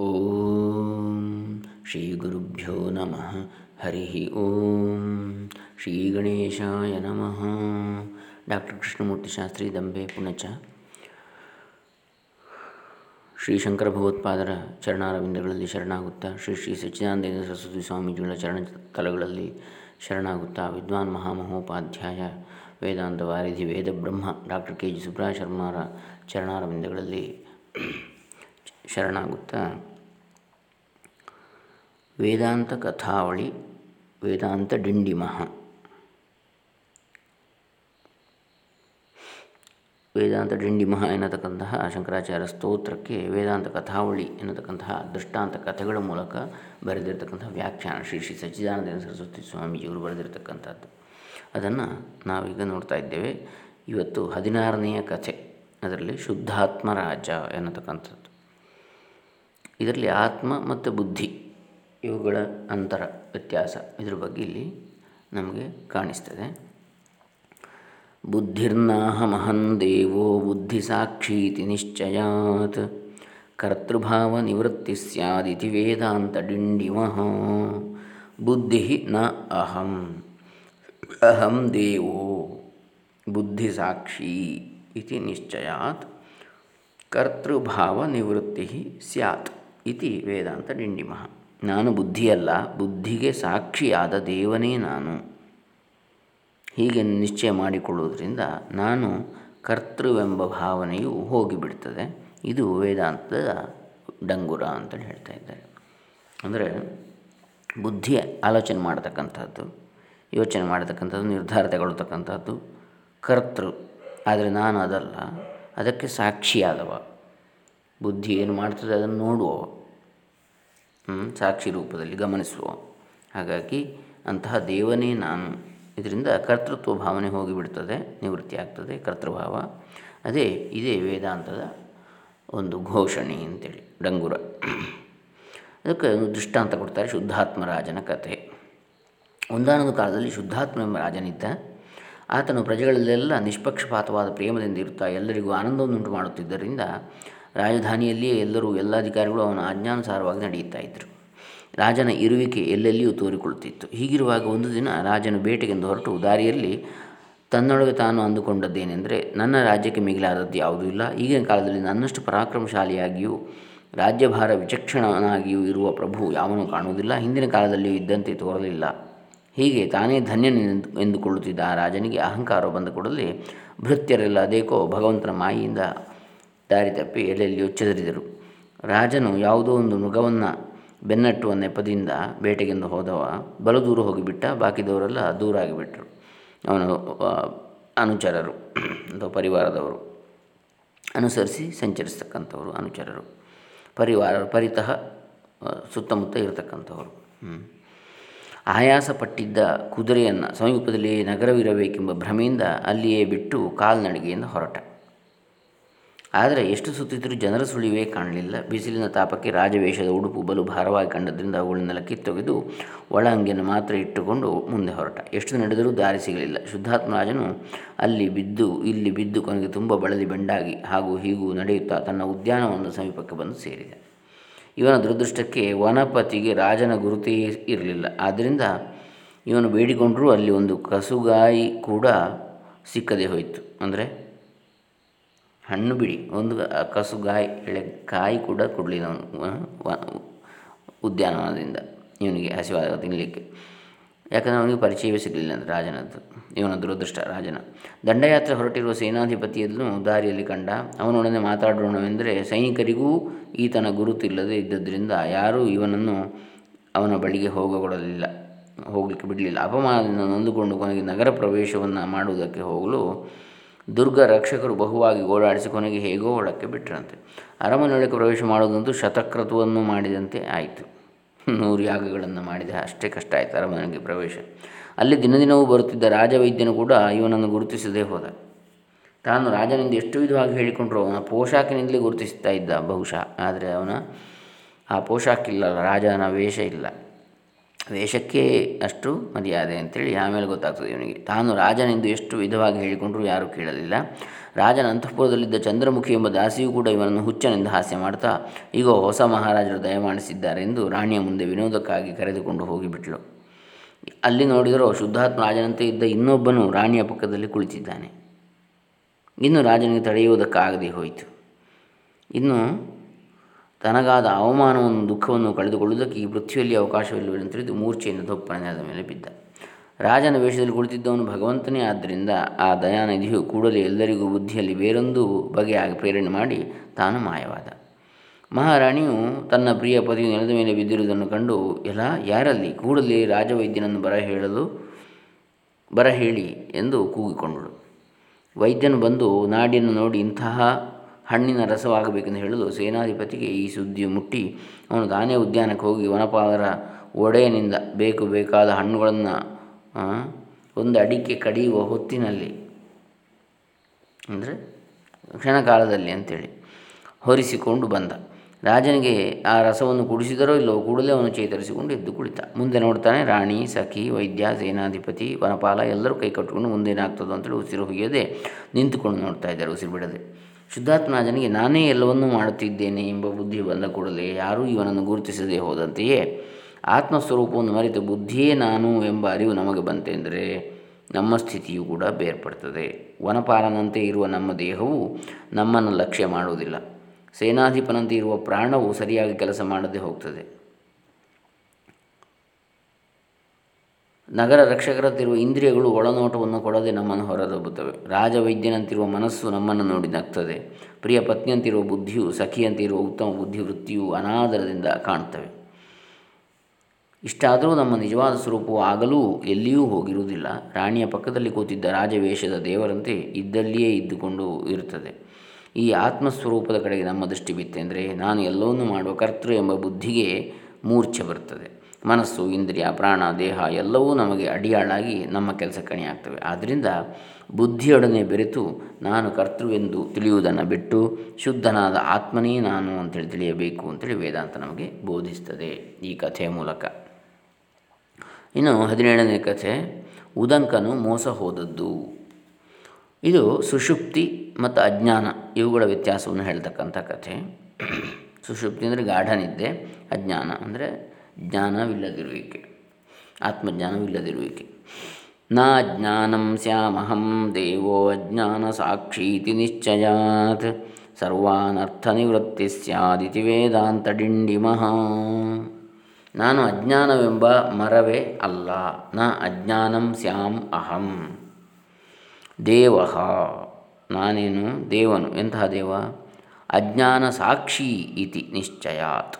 ಓಂ ಶ್ರೀ ಗುರುಭ್ಯೋ ನಮಃ. ಹರಿ ಓಂ ಶ್ರೀ ಗಣೇಶಾಯ ನಮಃ. ಡಾಕ್ಟರ್ ಕೃಷ್ಣಮೂರ್ತಿ ಶಾಸ್ತ್ರಿ ದಂಬೆ ಪುಣಚ. ಶ್ರೀ ಶಂಕರ ಭಗವತ್ಪಾದರ ಚರಣಾರವಿಂದಗಳಲ್ಲಿ ಶರಣಾಗುತ್ತಾ, ಶ್ರೀ ಶ್ರೀ ಸಚ್ಚಿದಾನಂದೇಂದ್ರ ಸರಸ್ವತಿ ಸ್ವಾಮೀಜಿಗಳ ಚರಣ ತಲಗಳಲ್ಲಿ ಶರಣಾಗುತ್ತಾ, ವಿದ್ವಾನ್ ಮಹಾಮಹೋಪಾಧ್ಯಾಯ, ವೇದಾಂತ ವಾರಿಧಿ, ವೇದ ಬ್ರಹ್ಮ, ಡಾಕ್ಟರ್ ಕೆ ಜಿ ಸುಬ್ರಹ ಶರ್ಮಾರ ಚರಣಾರವಿಂದಗಳಲ್ಲಿ ಶರಣಾಗುತ್ತಾ ವೇದಾಂತ ಕಥಾವಳಿ, ವೇದಾಂತ ಡಿಂಡಿಮಹ. ವೇದಾಂತ ಡಿಂಡಿಮಹ ಎನ್ನತಕ್ಕಂತಹ ಶಂಕರಾಚಾರ್ಯ ಸ್ತೋತ್ರಕ್ಕೆ ವೇದಾಂತ ಕಥಾವಳಿ ಎನ್ನತಕ್ಕಂತಹ ದೃಷ್ಟಾಂತ ಕಥೆಗಳ ಮೂಲಕ ಬರೆದಿರತಕ್ಕಂತಹ ವ್ಯಾಖ್ಯಾನ ಶ್ರೀ ಶ್ರೀ ಸಚ್ಚಿದಾನಂದ ಸರಸ್ವತಿ ಸ್ವಾಮೀಜಿಯವರು ಬರೆದಿರತಕ್ಕಂಥದ್ದು. ಅದನ್ನು ನಾವೀಗ ನೋಡ್ತಾ ಇದ್ದೇವೆ. ಇವತ್ತು ಹದಿನಾರನೆಯ ಕಥೆ, ಅದರಲ್ಲಿ ಶುದ್ಧಾತ್ಮ ರಾಜ ಎನ್ನತಕ್ಕಂಥದ್ದು. ಇದರಲ್ಲಿ ಆತ್ಮ ಮತ್ತು ಬುದ್ಧಿ. ಇವುಗಳ ಅಂತರ ವ್ಯತ್ಯಾಸ ಇದ್ರ ಬಗ್ಗೆ ಇಲ್ಲಿ ನಮಗೆ ಕಾಣಿಸ್ತದೆ. ಬುದ್ಧಿರ್ನಾಹಮಹಂ ದೇವೋ ಬುದ್ಧಿ ಸಾಕ್ಷೀತಿ ನಿಶ್ಚಯಾತ್. ಕರ್ತೃಭಾವ ನಿವೃತ್ತಿ ಸ್ಯಾದಿತಿ ವೇದಾಂತ ಡಿಂಡಿಮಃ. ಬುದ್ಧಿ ನ ಅಹಂ. ಅಹಂ ದೇವೋ ಬುದ್ಧಿ ಸಾಕ್ಷಿ ಇತಿ ನಿಶ್ಚಯಾತ್. ಕರ್ತೃಭಾವ ನಿವೃತ್ತಿ ಸ್ಯಾತ್ ಇತಿ ವೇದಾಂತ ಡಿಂಡಿಮಃ. ನಾನು ಬುದ್ಧಿಯಲ್ಲ, ಬುದ್ಧಿಗೆ ಸಾಕ್ಷಿಯಾದ ದೇವನೇ ನಾನು. ಹೀಗೆ ನಿಶ್ಚಯ ಮಾಡಿಕೊಳ್ಳುವುದರಿಂದ ನಾನು ಕರ್ತೃವೆಂಬ ಭಾವನೆಯು ಹೋಗಿಬಿಡ್ತದೆ. ಇದು ವೇದಾಂತದ ಡಂಗುರ ಅಂತೇಳಿ ಹೇಳ್ತಾ ಇದ್ದಾರೆ. ಅಂದರೆ ಬುದ್ಧಿ ಆಲೋಚನೆ ಮಾಡತಕ್ಕಂಥದ್ದು, ಯೋಚನೆ ಮಾಡತಕ್ಕಂಥದ್ದು, ನಿರ್ಧಾರ ತಗೊಳ್ತಕ್ಕಂಥದ್ದು ಕರ್ತೃ. ಆದರೆ ನಾನು ಅದಲ್ಲ, ಅದಕ್ಕೆ ಸಾಕ್ಷಿಯಾದವ. ಬುದ್ಧಿ ಏನು ಮಾಡ್ತದೆ ಅದನ್ನು ನೋಡುವವ. ಸಾಕ್ಷಿ ರೂಪದಲ್ಲಿ ಗಮನಿಸುವ. ಹಾಗಾಗಿ ಅಂತಹ ದೇವನೇ ನಾನು. ಇದರಿಂದ ಕರ್ತೃತ್ವ ಭಾವನೆ ಹೋಗಿಬಿಡ್ತದೆ, ನಿವೃತ್ತಿ ಆಗ್ತದೆ, ಕರ್ತೃಭಾವ. ಅದೇ ಇದೇ ವೇದಾಂತದ ಒಂದು ಘೋಷಣೆ ಅಂತೇಳಿ, ಡಂಗುರ. ಅದಕ್ಕೆ ದೃಷ್ಟಾಂತ ಕೊಡ್ತಾರೆ ಶುದ್ಧಾತ್ಮ ರಾಜನ ಕಥೆ. ಒಂದಾನೊಂದು ಕಾಲದಲ್ಲಿ ಶುದ್ಧಾತ್ಮ ಎಂಬ ರಾಜನಿದ್ದ. ಆತನು ಪ್ರಜೆಗಳಲ್ಲೆಲ್ಲ ನಿಷ್ಪಕ್ಷಪಾತವಾದ ಪ್ರೇಮದಿಂದ ಇರುತ್ತಾ ಎಲ್ಲರಿಗೂ ಆನಂದವನ್ನುಂಟು ಮಾಡುತ್ತಿದ್ದರಿಂದ ರಾಜಧಾನಿಯಲ್ಲಿಯೇ ಎಲ್ಲರೂ ಎಲ್ಲ ಅಧಿಕಾರಿಗಳು ಅವನ ಆಜ್ಞಾನುಸಾರವಾಗಿ ನಡೆಯುತ್ತಾ ಇದ್ದರು ರಾಜನ ಇರುವಿಕೆ ಎಲ್ಲೆಲ್ಲಿಯೂ ತೋರಿಕೊಳ್ಳುತ್ತಿತ್ತು ಹೀಗಿರುವಾಗ ಒಂದು ದಿನ ರಾಜನು ಬೇಟೆಗೆಂದು ಹೊರಟು, ದಾರಿಯಲ್ಲಿ ತನ್ನೊಳಗೆ ತಾನು ಅಂದುಕೊಂಡದ್ದೇನೆಂದರೆ, ನನ್ನ ರಾಜ್ಯಕ್ಕೆ ಮಿಗಿಲಾದದ್ದು ಯಾವುದೂ ಇಲ್ಲ. ಈಗಿನ ಕಾಲದಲ್ಲಿ ನನ್ನಷ್ಟು ಪರಾಕ್ರಮಶಾಲಿಯಾಗಿಯೂ, ರಾಜ್ಯಭಾರ ವಿಚಕ್ಷಣನಾಗಿಯೂ ಇರುವ ಪ್ರಭು ಯಾವನೂ ಕಾಣುವುದಿಲ್ಲ. ಹಿಂದಿನ ಕಾಲದಲ್ಲಿಯೂ ಇದ್ದಂತೆ ತೋರಲಿಲ್ಲ. ಹೀಗೆ ತಾನೇ ಧನ್ಯನೆಂದು ಎಂದುಕೊಳ್ಳುತ್ತಿದ್ದ ಆ ರಾಜನಿಗೆ ಅಹಂಕಾರ ಬಂದ ಕೂಡಲೇ ಭೃತ್ಯರೆಲ್ಲ ಅದೇಕೋ ಭಗವಂತನ ಮಾಯಿಯಿಂದ ದಾರಿ ತಪ್ಪಿ ಎಲ್ಲೆಲ್ಲಿಯೂ ಚದರಿದರು ರಾಜನು ಯಾವುದೋ ಒಂದು ಮೃಗವನ್ನು ಬೆನ್ನಟ್ಟುವ ನೆಪದಿಂದ ಬೇಟೆಗೆಂದು ಹೋದವ. ಬಲು ದೂರ ಹೋಗಿಬಿಟ್ಟ. ಬಾಕಿದವರೆಲ್ಲ ದೂರ ಆಗಿಬಿಟ್ರು. ಅವನ ಅನುಚರರು ಅಥವಾ ಪರಿವಾರದವರು. ಅನುಸರಿಸಿ ಸಂಚರಿಸ್ತಕ್ಕಂಥವರು ಅನುಚರರು. ಪರಿವಾರ, ಪರಿತಃ ಸುತ್ತಮುತ್ತ ಇರತಕ್ಕಂಥವರು. ಆಯಾಸ ಪಟ್ಟಿದ್ದ ಕುದುರೆಯನ್ನು ಸಮೀಪದಲ್ಲಿ ನಗರವಿರಬೇಕೆಂಬ ಭ್ರಮೆಯಿಂದ ಅಲ್ಲಿಯೇ ಬಿಟ್ಟು ಕಾಲ್ನಡಿಗೆಯಿಂದ ಹೊರಟ. ಆದರೆ ಎಷ್ಟು ಸುತ್ತಿದ್ದರೂ ಜನರ ಸುಳಿವೇ ಕಾಣಲಿಲ್ಲ. ಬಿಸಿಲಿನ ತಾಪಕ್ಕೆ ರಾಜವೇಷದ ಉಡುಪು ಬಲು ಭಾರವಾಗಿ ಕಂಡದ್ರಿಂದ ಅವುಗಳನ್ನೆಲ್ಲ ಕಿತ್ತೊಗೆದು ಒಳ ಅಂಗಿಯನ್ನು ಮಾತ್ರ ಇಟ್ಟುಕೊಂಡು ಮುಂದೆ ಹೊರಟ. ಎಷ್ಟು ನಡೆದರೂ ದಾರಿ ಸಿಗಲಿಲ್ಲ. ಶುದ್ಧಾತ್ಮರಾಜನು ಅಲ್ಲಿ ಬಿದ್ದು, ಇಲ್ಲಿ ಬಿದ್ದು ಕೊನೆಗೆ ತುಂಬ ಬಳಲಿ ಬೆಂಡಾಗಿ ಹಾಗೂ ಹೀಗೂ ನಡೆಯುತ್ತಾ ತನ್ನ ಉದ್ಯಾನವನದ ಸಮೀಪಕ್ಕೆ ಬಂದು ಸೇರಿದೆ. ಇವನ ದುರದೃಷ್ಟಕ್ಕೆ ವನಪತಿಗೆ ರಾಜನ ಗುರುತೇ ಇರಲಿಲ್ಲ. ಆದ್ದರಿಂದ ಇವನು ಬೇಡಿಕೊಂಡರೂ ಅಲ್ಲಿ ಒಂದು ಕಸುಗಾಯಿ ಕೂಡ ಸಿಕ್ಕದೆ ಹೋಯಿತು. ಅಂದರೆ ಹಣ್ಣು ಬಿಡಿ. ಒಂದು ಕಸುಗಾಯಿ ಎಳೆ ಕಾಯಿ ಕೂಡ ಕೊಡಲಿಲ್ಲ ಅವನು ಉದ್ಯಾನವನದಿಂದ. ಇವನಿಗೆ ಹಸಿವಾದ ತಿನ್ನಲಿಕ್ಕೆ ಯಾಕಂದರೆ ಅವನಿಗೆ ಪರಿಚಯವೇ ಸಿಗಲಿಲ್ಲ ಅಂದರೆ ರಾಜನದ್ದು. ಇವನ ದುರದೃಷ್ಟ ರಾಜನ. ದಂಡಯಾತ್ರೆ ಹೊರಟಿರುವ ಸೇನಾಧಿಪತಿಯನ್ನು ದಾರಿಯಲ್ಲಿ ಕಂಡ ಅವನೊಡನೆ ಮಾತಾಡೋಣವೆಂದರೆ ಸೈನಿಕರಿಗೂ ಈತನ ಗುರುತಿಲ್ಲದೆ ಇದ್ದದ್ರಿಂದ ಯಾರೂ ಇವನನ್ನು ಅವನ ಬಳಿಗೆ ಹೋಗಕೊಡಲಿಲ್ಲ ಹೋಗಲಿಕ್ಕೆ ಬಿಡಲಿಲ್ಲ. ಅಪಮಾನದಿಂದ ನೊಂದುಕೊಂಡು ಕೊನೆಗೆ ನಗರ ಪ್ರವೇಶವನ್ನು ಮಾಡುವುದಕ್ಕೆ ಹೋಗಲು ದುರ್ಗ ರಕ್ಷಕರು ಬಹುವಾಗಿ ಓಡಾಡಿಸಿ ಕೊನೆಗೆ ಹೇಗೋ ಒಳಕ್ಕೆ ಬಿಟ್ಟರಂತೆ ಅರಮನೆಯೊಳಗೆ ಪ್ರವೇಶ ಮಾಡುವುದಂತೂ ಶತಕ್ರತುವನ್ನು ಮಾಡಿದಂತೆ ಆಯಿತು. ನೂರು ಯಾಗಗಳನ್ನು ಮಾಡಿದೆ, ಅಷ್ಟೇ ಕಷ್ಟ ಆಯಿತು ಅರಮನೆಗೆ ಪ್ರವೇಶ. ಅಲ್ಲಿ ದಿನ ದಿನವೂ ಬರುತ್ತಿದ್ದ ರಾಜವೈದ್ಯನು ಕೂಡ ಇವನನ್ನು ಗುರುತಿಸದೇ ಹೋದ. ತಾನು ರಾಜನಿಂದ ಎಷ್ಟು ವಿಧವಾಗಿ ಹೇಳಿಕೊಂಡರೂ ಅವನ ಪೋಷಾಕಿನಿಂದಲೇ ಗುರುತಿಸ್ತಾ ಇದ್ದ ಬಹುಶಃ. ಆದರೆ ಅವನ ಆ ಪೋಷಾಕಿಲ್ಲ, ರಾಜನ ವೇಷ ಇಲ್ಲ. ವೇಷಕ್ಕೆ ಅಷ್ಟು ಮರ್ಯಾದೆ ಅಂತೇಳಿ ಆಮೇಲೆ ಗೊತ್ತಾಗ್ತದೆ ಇವನಿಗೆ. ತಾನು ರಾಜನೆಂದು ಎಷ್ಟು ವಿಧವಾಗಿ ಹೇಳಿಕೊಂಡರೂ ಯಾರೂ ಕೇಳಲಿಲ್ಲ. ರಾಜನ ಅಂತಃಪುರದಲ್ಲಿದ್ದ ಚಂದ್ರಮುಖಿ ಎಂಬ ದಾಸಿಯೂ ಕೂಡ ಇವನನ್ನು ಹುಚ್ಚನೆಂದು ಹಾಸ್ಯ ಮಾಡ್ತಾ ಈಗ ಹೊಸ ಮಹಾರಾಜರು ದಯಮಾಡಿಸಿದ್ದಾರೆ ಎಂದು ರಾಣಿಯ ಮುಂದೆ ವಿನೋದಕ್ಕಾಗಿ ಕರೆದುಕೊಂಡು ಹೋಗಿಬಿಟ್ಲು. ಅಲ್ಲಿ ನೋಡಿದರೂ ಶುದ್ಧಾತ್ಮ ರಾಜನಂತೆ ಇದ್ದ ಇನ್ನೊಬ್ಬನು ರಾಣಿಯ ಪಕ್ಕದಲ್ಲಿ ಕುಳಿತಿದ್ದಾನೆ. ಇನ್ನು ರಾಜನಿಗೆ ತಡೆಯುವುದಕ್ಕಾಗದೇ ಹೋಯಿತು. ಇನ್ನು ತನಗಾದ ಅವಮಾನವನ್ನು ದುಃಖವನ್ನು ಕಳೆದುಕೊಳ್ಳುವುದಕ್ಕೆ ಈ ಪೃಥ್ವಿಯಲ್ಲಿ ಅವಕಾಶವಿಲ್ಲವೆಂದು ತಿಳಿದು ಮೂರ್ಛೆಯಿಂದ ದೊಪ್ಪನೆ ನೆಲದ ಮೇಲೆ ಬಿದ್ದ. ರಾಜನ ವೇಷದಲ್ಲಿ ಕುಳಿತಿದ್ದವನು ಭಗವಂತನೇ. ಆದ್ದರಿಂದ ಆ ದಯಾನಿಧಿಯು ಕೂಡಲೇ ಎಲ್ಲರಿಗೂ ಬುದ್ಧಿಯಲ್ಲಿ ಬೇರೊಂದು ಬಗೆಯಾಗಿ ಪ್ರೇರಣೆ ಮಾಡಿ ತಾನು ಮಾಯವಾದ. ಮಹಾರಾಣಿಯು ತನ್ನ ಪ್ರಿಯ ಪತಿಯು ನೆಲದ ಮೇಲೆ ಬಿದ್ದಿರುವುದನ್ನು ಕಂಡು, ಎಲ್ಲ, ಯಾರಲ್ಲಿ? ಕೂಡಲೇ ರಾಜವೈದ್ಯನನ್ನು ಬರ ಹೇಳಲು, ಬರ ಹೇಳಿ ಎಂದು ಕೂಗಿಕೊಂಡಳು. ವೈದ್ಯನು ಬಂದು ನಾಡಿಯನ್ನು ನೋಡಿ ಇಂತಹ ಹಣ್ಣಿನ ರಸವಾಗಬೇಕೆಂದು ಹೇಳಲು ಸೇನಾಧಿಪತಿಗೆ ಈ ಸುದ್ದಿ ಮುಟ್ಟಿ. ಅವನು ತಾನೇ ಉದ್ಯಾನಕ್ಕೆ ಹೋಗಿ ವನಪಾಲರ ಒಡೆಯನಿಂದ ಬೇಕು ಬೇಕಾದ ಹಣ್ಣುಗಳನ್ನು ಒಂದು ಅಡಿಕೆ ಕಡಿಯುವ ಹೊತ್ತಿನಲ್ಲಿ, ಅಂದರೆ ಕ್ಷಣಕಾಲದಲ್ಲಿ ಅಂತೇಳಿ ಹೊರಿಸಿಕೊಂಡು ಬಂದ. ರಾಜನಿಗೆ ಆ ರಸವನ್ನು ಕುಡಿಸಿದರೋ ಇಲ್ಲವೋ ಕೂಡಲೇ ಅವನು ಚೇತರಿಸಿಕೊಂಡು ಎದ್ದು ಕುಳಿತ. ಮುಂದೆ ನೋಡ್ತಾನೆ, ರಾಣಿ, ಸಖಿ, ವೈದ್ಯ, ಸೇನಾಧಿಪತಿ, ವನಪಾಲ ಎಲ್ಲರೂ ಕೈ ಕಟ್ಟಿಕೊಂಡು ಮುಂದೇನಾಗ್ತದೋ ಅಂತೇಳಿ ಉಸಿರು ಹುಯ್ಯದೆ ನಿಂತುಕೊಂಡು ನೋಡ್ತಾ ಇದ್ದಾರೆ, ಉಸಿರು ಬಿಡದೆ. ಶುದ್ಧಾತ್ಮರಾಜನಿಗೆ ನಾನೇ ಎಲ್ಲವನ್ನೂ ಮಾಡುತ್ತಿದ್ದೇನೆ ಎಂಬ ಬುದ್ಧಿ ಬಂದ ಕೂಡಲೇ ಯಾರೂ ಇವನನ್ನು ಗುರುತಿಸದೇ ಹೋದಂತೆಯೇ ಆತ್ಮಸ್ವರೂಪವನ್ನು ಮರೆತು ಬುದ್ಧಿಯೇ ನಾನು ಎಂಬ ಅರಿವು ನಮಗೆ ಬಂತೆಂದರೆ ನಮ್ಮ ಸ್ಥಿತಿಯು ಕೂಡ ಬೇರ್ಪಡ್ತದೆ. ವನಪಾಲನಂತೆ ಇರುವ ನಮ್ಮ ದೇಹವು ನಮ್ಮನ್ನು ಲಕ್ಷ್ಯ ಮಾಡುವುದಿಲ್ಲ. ಸೇನಾಧಿಪನಂತೆ ಇರುವ ಪ್ರಾಣವು ಸರಿಯಾಗಿ ಕೆಲಸ ಮಾಡದೆ ಹೋಗ್ತದೆ. ನಗರ ರಕ್ಷಕರಂತಿರುವ ಇಂದ್ರಿಯಗಳು ಒಳನೋಟವನ್ನು ಕೊಡದೆ ನಮ್ಮನ್ನು ಹೊರದಬ್ಬುತ್ತವೆ. ರಾಜವೈದ್ಯನಂತಿರುವ ಮನಸ್ಸು ನಮ್ಮನ್ನು ನೋಡಿ ನಗ್ತದೆ. ಪ್ರಿಯ ಪತ್ನಿಯಂತಿರುವ ಬುದ್ಧಿಯು ಸಖಿಯಂತಿರುವ ಉತ್ತಮ ಬುದ್ಧಿವೃತ್ತಿಯು ಅನಾದರದಿಂದ ಕಾಣ್ತವೆ ಇಷ್ಟಾದರೂ ನಮ್ಮ ನಿಜವಾದ ಸ್ವರೂಪವು ಆಗಲೂ ಎಲ್ಲಿಯೂ ಹೋಗಿರುವುದಿಲ್ಲ. ರಾಣಿಯ ಪಕ್ಕದಲ್ಲಿ ಕೂತಿದ್ದ ರಾಜವೇಷದ ದೇವರಂತೆ ಇದ್ದಲ್ಲಿಯೇ ಇದ್ದುಕೊಂಡು ಇರುತ್ತದೆ. ಈ ಆತ್ಮಸ್ವರೂಪದ ಕಡೆಗೆ ನಮ್ಮ ದೃಷ್ಟಿ ಬಿತ್ತೆಂದರೆ, ನಾನು ಎಲ್ಲವನ್ನೂ ಮಾಡುವ ಕರ್ತೃ ಎಂಬ ಬುದ್ಧಿಗೆ ಮೂರ್ಛೆ ಬರುತ್ತದೆ. ಮನಸ್ಸು, ಇಂದ್ರಿಯ, ಪ್ರಾಣ, ದೇಹ ಎಲ್ಲವೂ ನಮಗೆ ಅಡಿಯಾಳಾಗಿ ನಮ್ಮ ಕೆಲಸ ಕಣಿಯಾಗ್ತವೆ. ಆದ್ದರಿಂದ ಬುದ್ಧಿಯೊಡನೆ ಬೆರೆತು ನಾನು ಕರ್ತೃವೆಂದು ತಿಳಿಯುವುದನ್ನು ಬಿಟ್ಟು ಶುದ್ಧನಾದ ಆತ್ಮನೇ ನಾನು ಅಂತೇಳಿ ತಿಳಿಯಬೇಕು ಅಂತೇಳಿ ವೇದಾಂತ ನಮಗೆ ಬೋಧಿಸ್ತದೆ ಈ ಕಥೆಯ ಮೂಲಕ. ಇನ್ನು ಹದಿನೇಳನೇ ಕಥೆ, ಉದಂಕನು ಮೋಸ ಹೋದದ್ದು. ಇದು ಸುಷುಪ್ತಿ ಮತ್ತು ಅಜ್ಞಾನ ಇವುಗಳ ವ್ಯತ್ಯಾಸವನ್ನು ಹೇಳ್ತಕ್ಕಂಥ ಕಥೆ. ಸುಷುಪ್ತಿ ಅಂದರೆ ಗಾಢನಿದ್ದೆ, ಅಜ್ಞಾನ ಅಂದರೆ ಜ್ಞಾನವಿಲ್ಲದಿರುವಿಕೆ, ಆತ್ಮಜ್ಞಾನವಿಲ್ಲದಿರುವಿಕೆ. ನ ಜ್ಞಾನಂ ಸ್ಯಾಮಹಂ ದೇವೋ ಅಜ್ಞಾನ ಸಾಕ್ಷೀತಿ ನಿಶ್ಚಯಾತ್. ಸರ್ವಾನರ್ಥ ನಿವೃತ್ತಿ ಸ್ಯಾದಿತಿ ವೇದಾಂತ ಡಿಂಡಿಮಃ ನಾನು ಅಜ್ಞಾನವೆಂಬ ಮರವೇ ಅಲ್ಲ, ನ ಅಜ್ಞಾನಂ ಸ್ಯಾಂ ಅಹಂ. ದೇವ, ನಾನೇನು ದೇವನು, ಎಂತಹ ದೇವ? ಅಜ್ಞಾನ ಸಾಕ್ಷಿ ಇತಿ ನಿಶ್ಚಯಾತ್.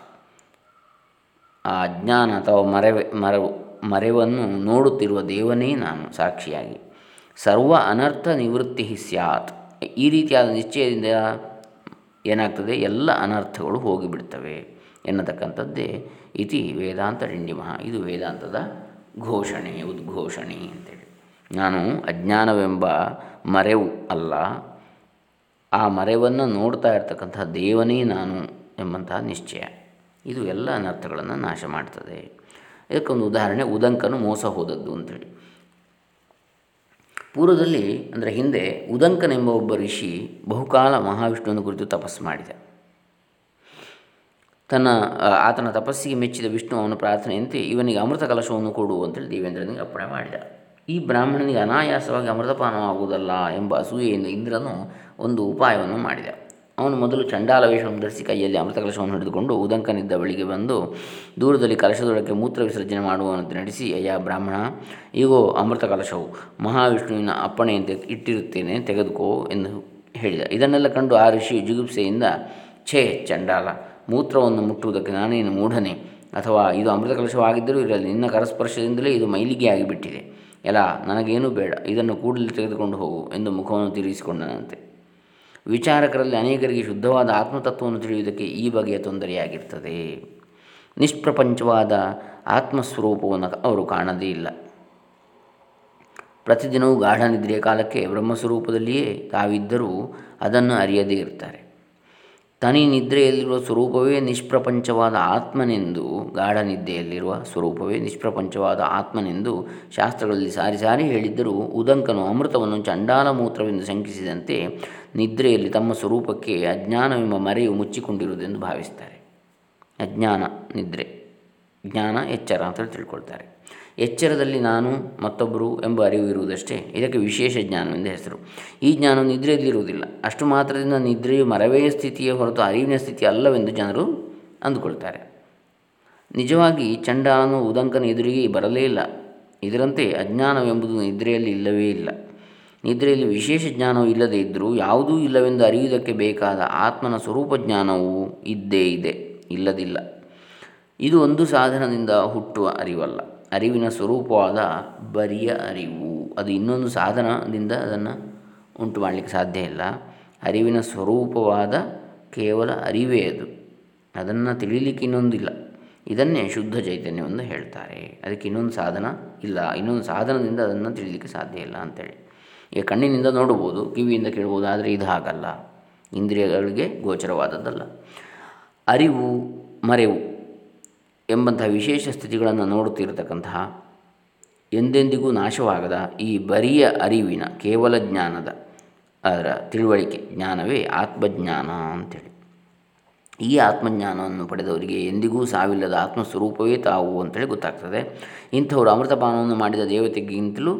ಆ ಅಜ್ಞಾನ ಅಥವಾ ಮರೆವೆ, ಮರವು, ಮರೆವನ್ನು ನೋಡುತ್ತಿರುವ ದೇವನೇ ನಾನು ಸಾಕ್ಷಿಯಾಗಿ. ಸರ್ವ ಅನರ್ಥ ನಿವೃತ್ತಿ ಸ್ಯಾತ್. ಈ ರೀತಿಯಾದ ನಿಶ್ಚಯದಿಂದ ಏನಾಗ್ತದೆ? ಎಲ್ಲ ಅನರ್ಥಗಳು ಹೋಗಿಬಿಡ್ತವೆ ಎನ್ನತಕ್ಕಂಥದ್ದೇ ಇತಿ ವೇದಾಂತ ಡಿಂಡಿಮಃ ಇದು ವೇದಾಂತದ ಘೋಷಣೆ, ಉದ್ಘೋಷಣೆ ಅಂತೇಳಿ. ನಾನು ಅಜ್ಞಾನವೆಂಬ ಮರೆವು ಅಲ್ಲ, ಆ ಮರೆವನ್ನು ನೋಡ್ತಾ ಇರ್ತಕ್ಕಂತಹ ದೇವನೇ ನಾನು ಎಂಬಂತಹ ನಿಶ್ಚಯ. ಇದು ಎಲ್ಲ ಅನರ್ಥಗಳನ್ನು ನಾಶ ಮಾಡ್ತದೆ. ಇದಕ್ಕೊಂದು ಉದಾಹರಣೆ ಉದಂಕನು ಮೋಸ ಹೋದದ್ದು ಅಂತೇಳಿ. ಪೂರ್ವದಲ್ಲಿ ಅಂದರೆ ಹಿಂದೆ ಉದಂಕನೆಂಬ ಒಬ್ಬ ಋಷಿ ಬಹುಕಾಲ ಮಹಾವಿಷ್ಣುವನ್ನು ಕುರಿತು ತಪಸ್ಸು ಮಾಡಿದ. ತನ್ನ ಆತನ ತಪಸ್ಸಿಗೆ ಮೆಚ್ಚಿದ ವಿಷ್ಣು ಅವನ ಪ್ರಾರ್ಥನೆಯಂತೆ ಇವನಿಗೆ ಅಮೃತ ಕಲಶವನ್ನು ಕೊಡು ಅಂತೇಳಿ ದೇವೇಂದ್ರನಿಗೆ ಅಪ್ಪಣೆ ಮಾಡಿದ. ಈ ಬ್ರಾಹ್ಮಣನಿಗೆ ಅನಾಯಾಸವಾಗಿ ಅಮೃತಪಾನವಾಗುವುದಲ್ಲ ಎಂಬ ಅಸೂಯೆಯಿಂದ ಇಂದ್ರನು ಒಂದು ಉಪಾಯವನ್ನು ಮಾಡಿದ. ಅವನು ಮೊದಲು ಚಂಡಾಲ ವೇಷವನ್ನು ಧರಿಸಿ ಕೈಯಲ್ಲಿ ಅಮೃತ ಕಲಶವನ್ನು ಹಿಡಿದುಕೊಂಡು ಉದಂಕನಿದ್ದ ಬಳಿಗೆ ಬಂದು ದೂರದಲ್ಲಿ ಕಲಶದೊಳಗೆ ಮೂತ್ರ ವಿಸರ್ಜನೆ ಮಾಡುವಂತೆ ನಡೆಸಿ, ಅಯ್ಯ ಬ್ರಾಹ್ಮಣ ಈಗೋ ಅಮೃತ ಕಲಶವು ಮಹಾವಿಷ್ಣುವಿನ ಅಪ್ಪಣೆಯಂತೆ ಇಟ್ಟಿರುತ್ತೇನೆ, ತೆಗೆದುಕೋ ಎಂದು ಹೇಳಿದ. ಇದನ್ನೆಲ್ಲ ಕಂಡು ಆ ಋಷಿ ಜುಗುಪ್ಸೆಯಿಂದ, ಛೇ ಚಂಡಾಲ, ಮೂತ್ರವನ್ನು ಮುಟ್ಟುವುದಕ್ಕೆ ನಾನೇನು ಮೂಢನೆ? ಅಥವಾ ಇದು ಅಮೃತ ಕಲಶವಾಗಿದ್ದರೂ ಇರಲಿ, ನಿನ್ನ ಕರಸ್ಪರ್ಶದಿಂದಲೇ ಇದು ಮೈಲಿಗೆ ಆಗಿಬಿಟ್ಟಿದೆ ಎಲ್ಲ, ನನಗೇನೂ ಬೇಡ, ಇದನ್ನು ಕೂಡಲೇ ತೆಗೆದುಕೊಂಡು ಹೋಗು ಎಂದು ಮುಖವನ್ನು ತಿರುಗಿಸಿಕೊಂಡನಂತೆ. ವಿಚಾರಕರಲ್ಲಿ ಅನೇಕರಿಗೆ ಶುದ್ಧವಾದ ಆತ್ಮತತ್ವವನ್ನು ತಿಳಿಯುವುದಕ್ಕೆ ಈ ಬಗೆಯ ತೊಂದರೆಯಾಗಿರ್ತದೆ. ನಿಷ್ಪ್ರಪಂಚವಾದ ಆತ್ಮಸ್ವರೂಪವನ್ನು ಅವರು ಕಾಣದೇ ಇಲ್ಲ. ಪ್ರತಿದಿನವೂ ಗಾಢ ನಿದ್ರೆಯ ಕಾಲಕ್ಕೆ ಬ್ರಹ್ಮಸ್ವರೂಪದಲ್ಲಿಯೇ ತಾವಿದ್ದರೂ ಅದನ್ನು ಅರಿಯದೇ ಇರ್ತಾರೆ ತನಿ ನಿದ್ರೆಯಲ್ಲಿರುವ ಸ್ವರೂಪವೇ ನಿಷ್ಪ್ರಪಂಚವಾದ ಆತ್ಮನೆಂದು, ಗಾಢ ನಿದ್ದೆಯಲ್ಲಿರುವ ಸ್ವರೂಪವೇ ನಿಷ್ಪ್ರಪಂಚವಾದ ಆತ್ಮನೆಂದು ಶಾಸ್ತ್ರಗಳಲ್ಲಿ ಸಾರಿ ಸಾರಿ ಹೇಳಿದ್ದರೂ ಉದಂಕನು ಅಮೃತವನ್ನು ಚಂಡಾಲ ಮೂತ್ರವೆಂದು ಶಂಕಿಸಿದಂತೆ ನಿದ್ರೆಯಲ್ಲಿ ತಮ್ಮ ಸ್ವರೂಪಕ್ಕೆ ಅಜ್ಞಾನವೆಂಬ ಮರೆಯು ಮುಚ್ಚಿಕೊಂಡಿರುವುದೆಂದು ಭಾವಿಸ್ತಾರೆ ಅಜ್ಞಾನ, ನಿದ್ರೆ, ಜ್ಞಾನ, ಎಚ್ಚರ ಅಂತೇಳಿ ತಿಳ್ಕೊಳ್ತಾರೆ ಎಚ್ಚರದಲ್ಲಿ ನಾನು, ಮತ್ತೊಬ್ಬರು ಎಂಬ ಅರಿವು ಇರುವುದಷ್ಟೇ. ಇದಕ್ಕೆ ವಿಶೇಷ ಜ್ಞಾನವೆಂದು ಹೆಸರು. ಈ ಜ್ಞಾನ ನಿದ್ರೆಯಲ್ಲಿರುವುದಿಲ್ಲ ಅಷ್ಟು ಮಾತ್ರದಿಂದ ನಿದ್ರೆಯು ಮರವೇ ಸ್ಥಿತಿಯ ಹೊರತು ಅರಿವಿನ ಸ್ಥಿತಿ ಅಲ್ಲವೆಂದು ಜನರು ಅಂದುಕೊಳ್ತಾರೆ. ನಿಜವಾಗಿ ಚಂಡಾಲನು ಉದಂಕನ ಎದುರಿಗೆ ಬರಲೇ ಇಲ್ಲ. ಇದರಂತೆ ಅಜ್ಞಾನವೆಂಬುದು ನಿದ್ರೆಯಲ್ಲಿ ಇಲ್ಲವೇ ಇಲ್ಲ. ನಿದ್ರೆಯಲ್ಲಿ ವಿಶೇಷ ಜ್ಞಾನವು ಇಲ್ಲದೇ ಇದ್ದರೂ ಯಾವುದೂ ಇಲ್ಲವೆಂದು ಅರಿಯುವುದಕ್ಕೆ ಬೇಕಾದ ಆತ್ಮನ ಸ್ವರೂಪ ಜ್ಞಾನವು ಇದ್ದೇ ಇದೆ, ಇಲ್ಲದಿಲ್ಲ. ಇದು ಒಂದು ಸಾಧನದಿಂದ ಹುಟ್ಟುವ ಅರಿವಲ್ಲ. ಅರಿವಿನ ಸ್ವರೂಪವಾದ ಬರಿಯ ಅರಿವು. ಅದು ಇನ್ನೊಂದು ಸಾಧನದಿಂದ ಅದನ್ನು ಉಂಟು ಮಾಡಲಿಕ್ಕೆ ಸಾಧ್ಯ ಇಲ್ಲ. ಅರಿವಿನ ಸ್ವರೂಪವಾದ ಕೇವಲ ಅರಿವೇ ಅದು. ಅದನ್ನು ತಿಳಿಲಿಕ್ಕೆ ಇನ್ನೊಂದಿಲ್ಲ. ಇದನ್ನೇ ಶುದ್ಧ ಚೈತನ್ಯವೆಂದು ಹೇಳ್ತಾರೆ. ಅದಕ್ಕೆ ಇನ್ನೊಂದು ಸಾಧನ ಇಲ್ಲ. ಇನ್ನೊಂದು ಸಾಧನದಿಂದ ಅದನ್ನು ತಿಳಿಲಿಕ್ಕೆ ಸಾಧ್ಯ ಇಲ್ಲ ಅಂತೇಳಿ. ಈಗ ಕಣ್ಣಿನಿಂದ ನೋಡ್ಬೋದು ಕಿವಿಯಿಂದ ಕೇಳ್ಬೋದು ಆದರೆ ಇದು ಹಾಗಲ್ಲ. ಇಂದ್ರಿಯಗಳಿಗೆ ಗೋಚರವಾದದ್ದಲ್ಲ. ಅರಿವು, ಮರೆವು. ಎಂಬಂತಹ ವಿಶೇಷ ಸ್ಥಿತಿಗಳನ್ನು ನೋಡುತ್ತಿರತಕ್ಕಂತಹ ಎಂದೆಂದಿಗೂ ನಾಶವಾಗದ ಈ ಬರಿಯ ಅರಿವಿನ ಕೇವಲ ಜ್ಞಾನದ, ಅದರ ತಿಳುವಳಿಕೆ, ಜ್ಞಾನವೇ ಆತ್ಮಜ್ಞಾನ ಅಂಥೇಳಿ. ಈ ಆತ್ಮಜ್ಞಾನವನ್ನು ಪಡೆದವರಿಗೆ ಎಂದಿಗೂ ಸಾವಿಲ್ಲದ ಆತ್ಮಸ್ವರೂಪವೇ ತಾವು ಅಂತೇಳಿ ಗೊತ್ತಾಗ್ತದೆ. ಇಂಥವರು ಅಮೃತಪಾನವನ್ನು ಮಾಡಿದ ದೇವತೆಗಿಂತಲೂ,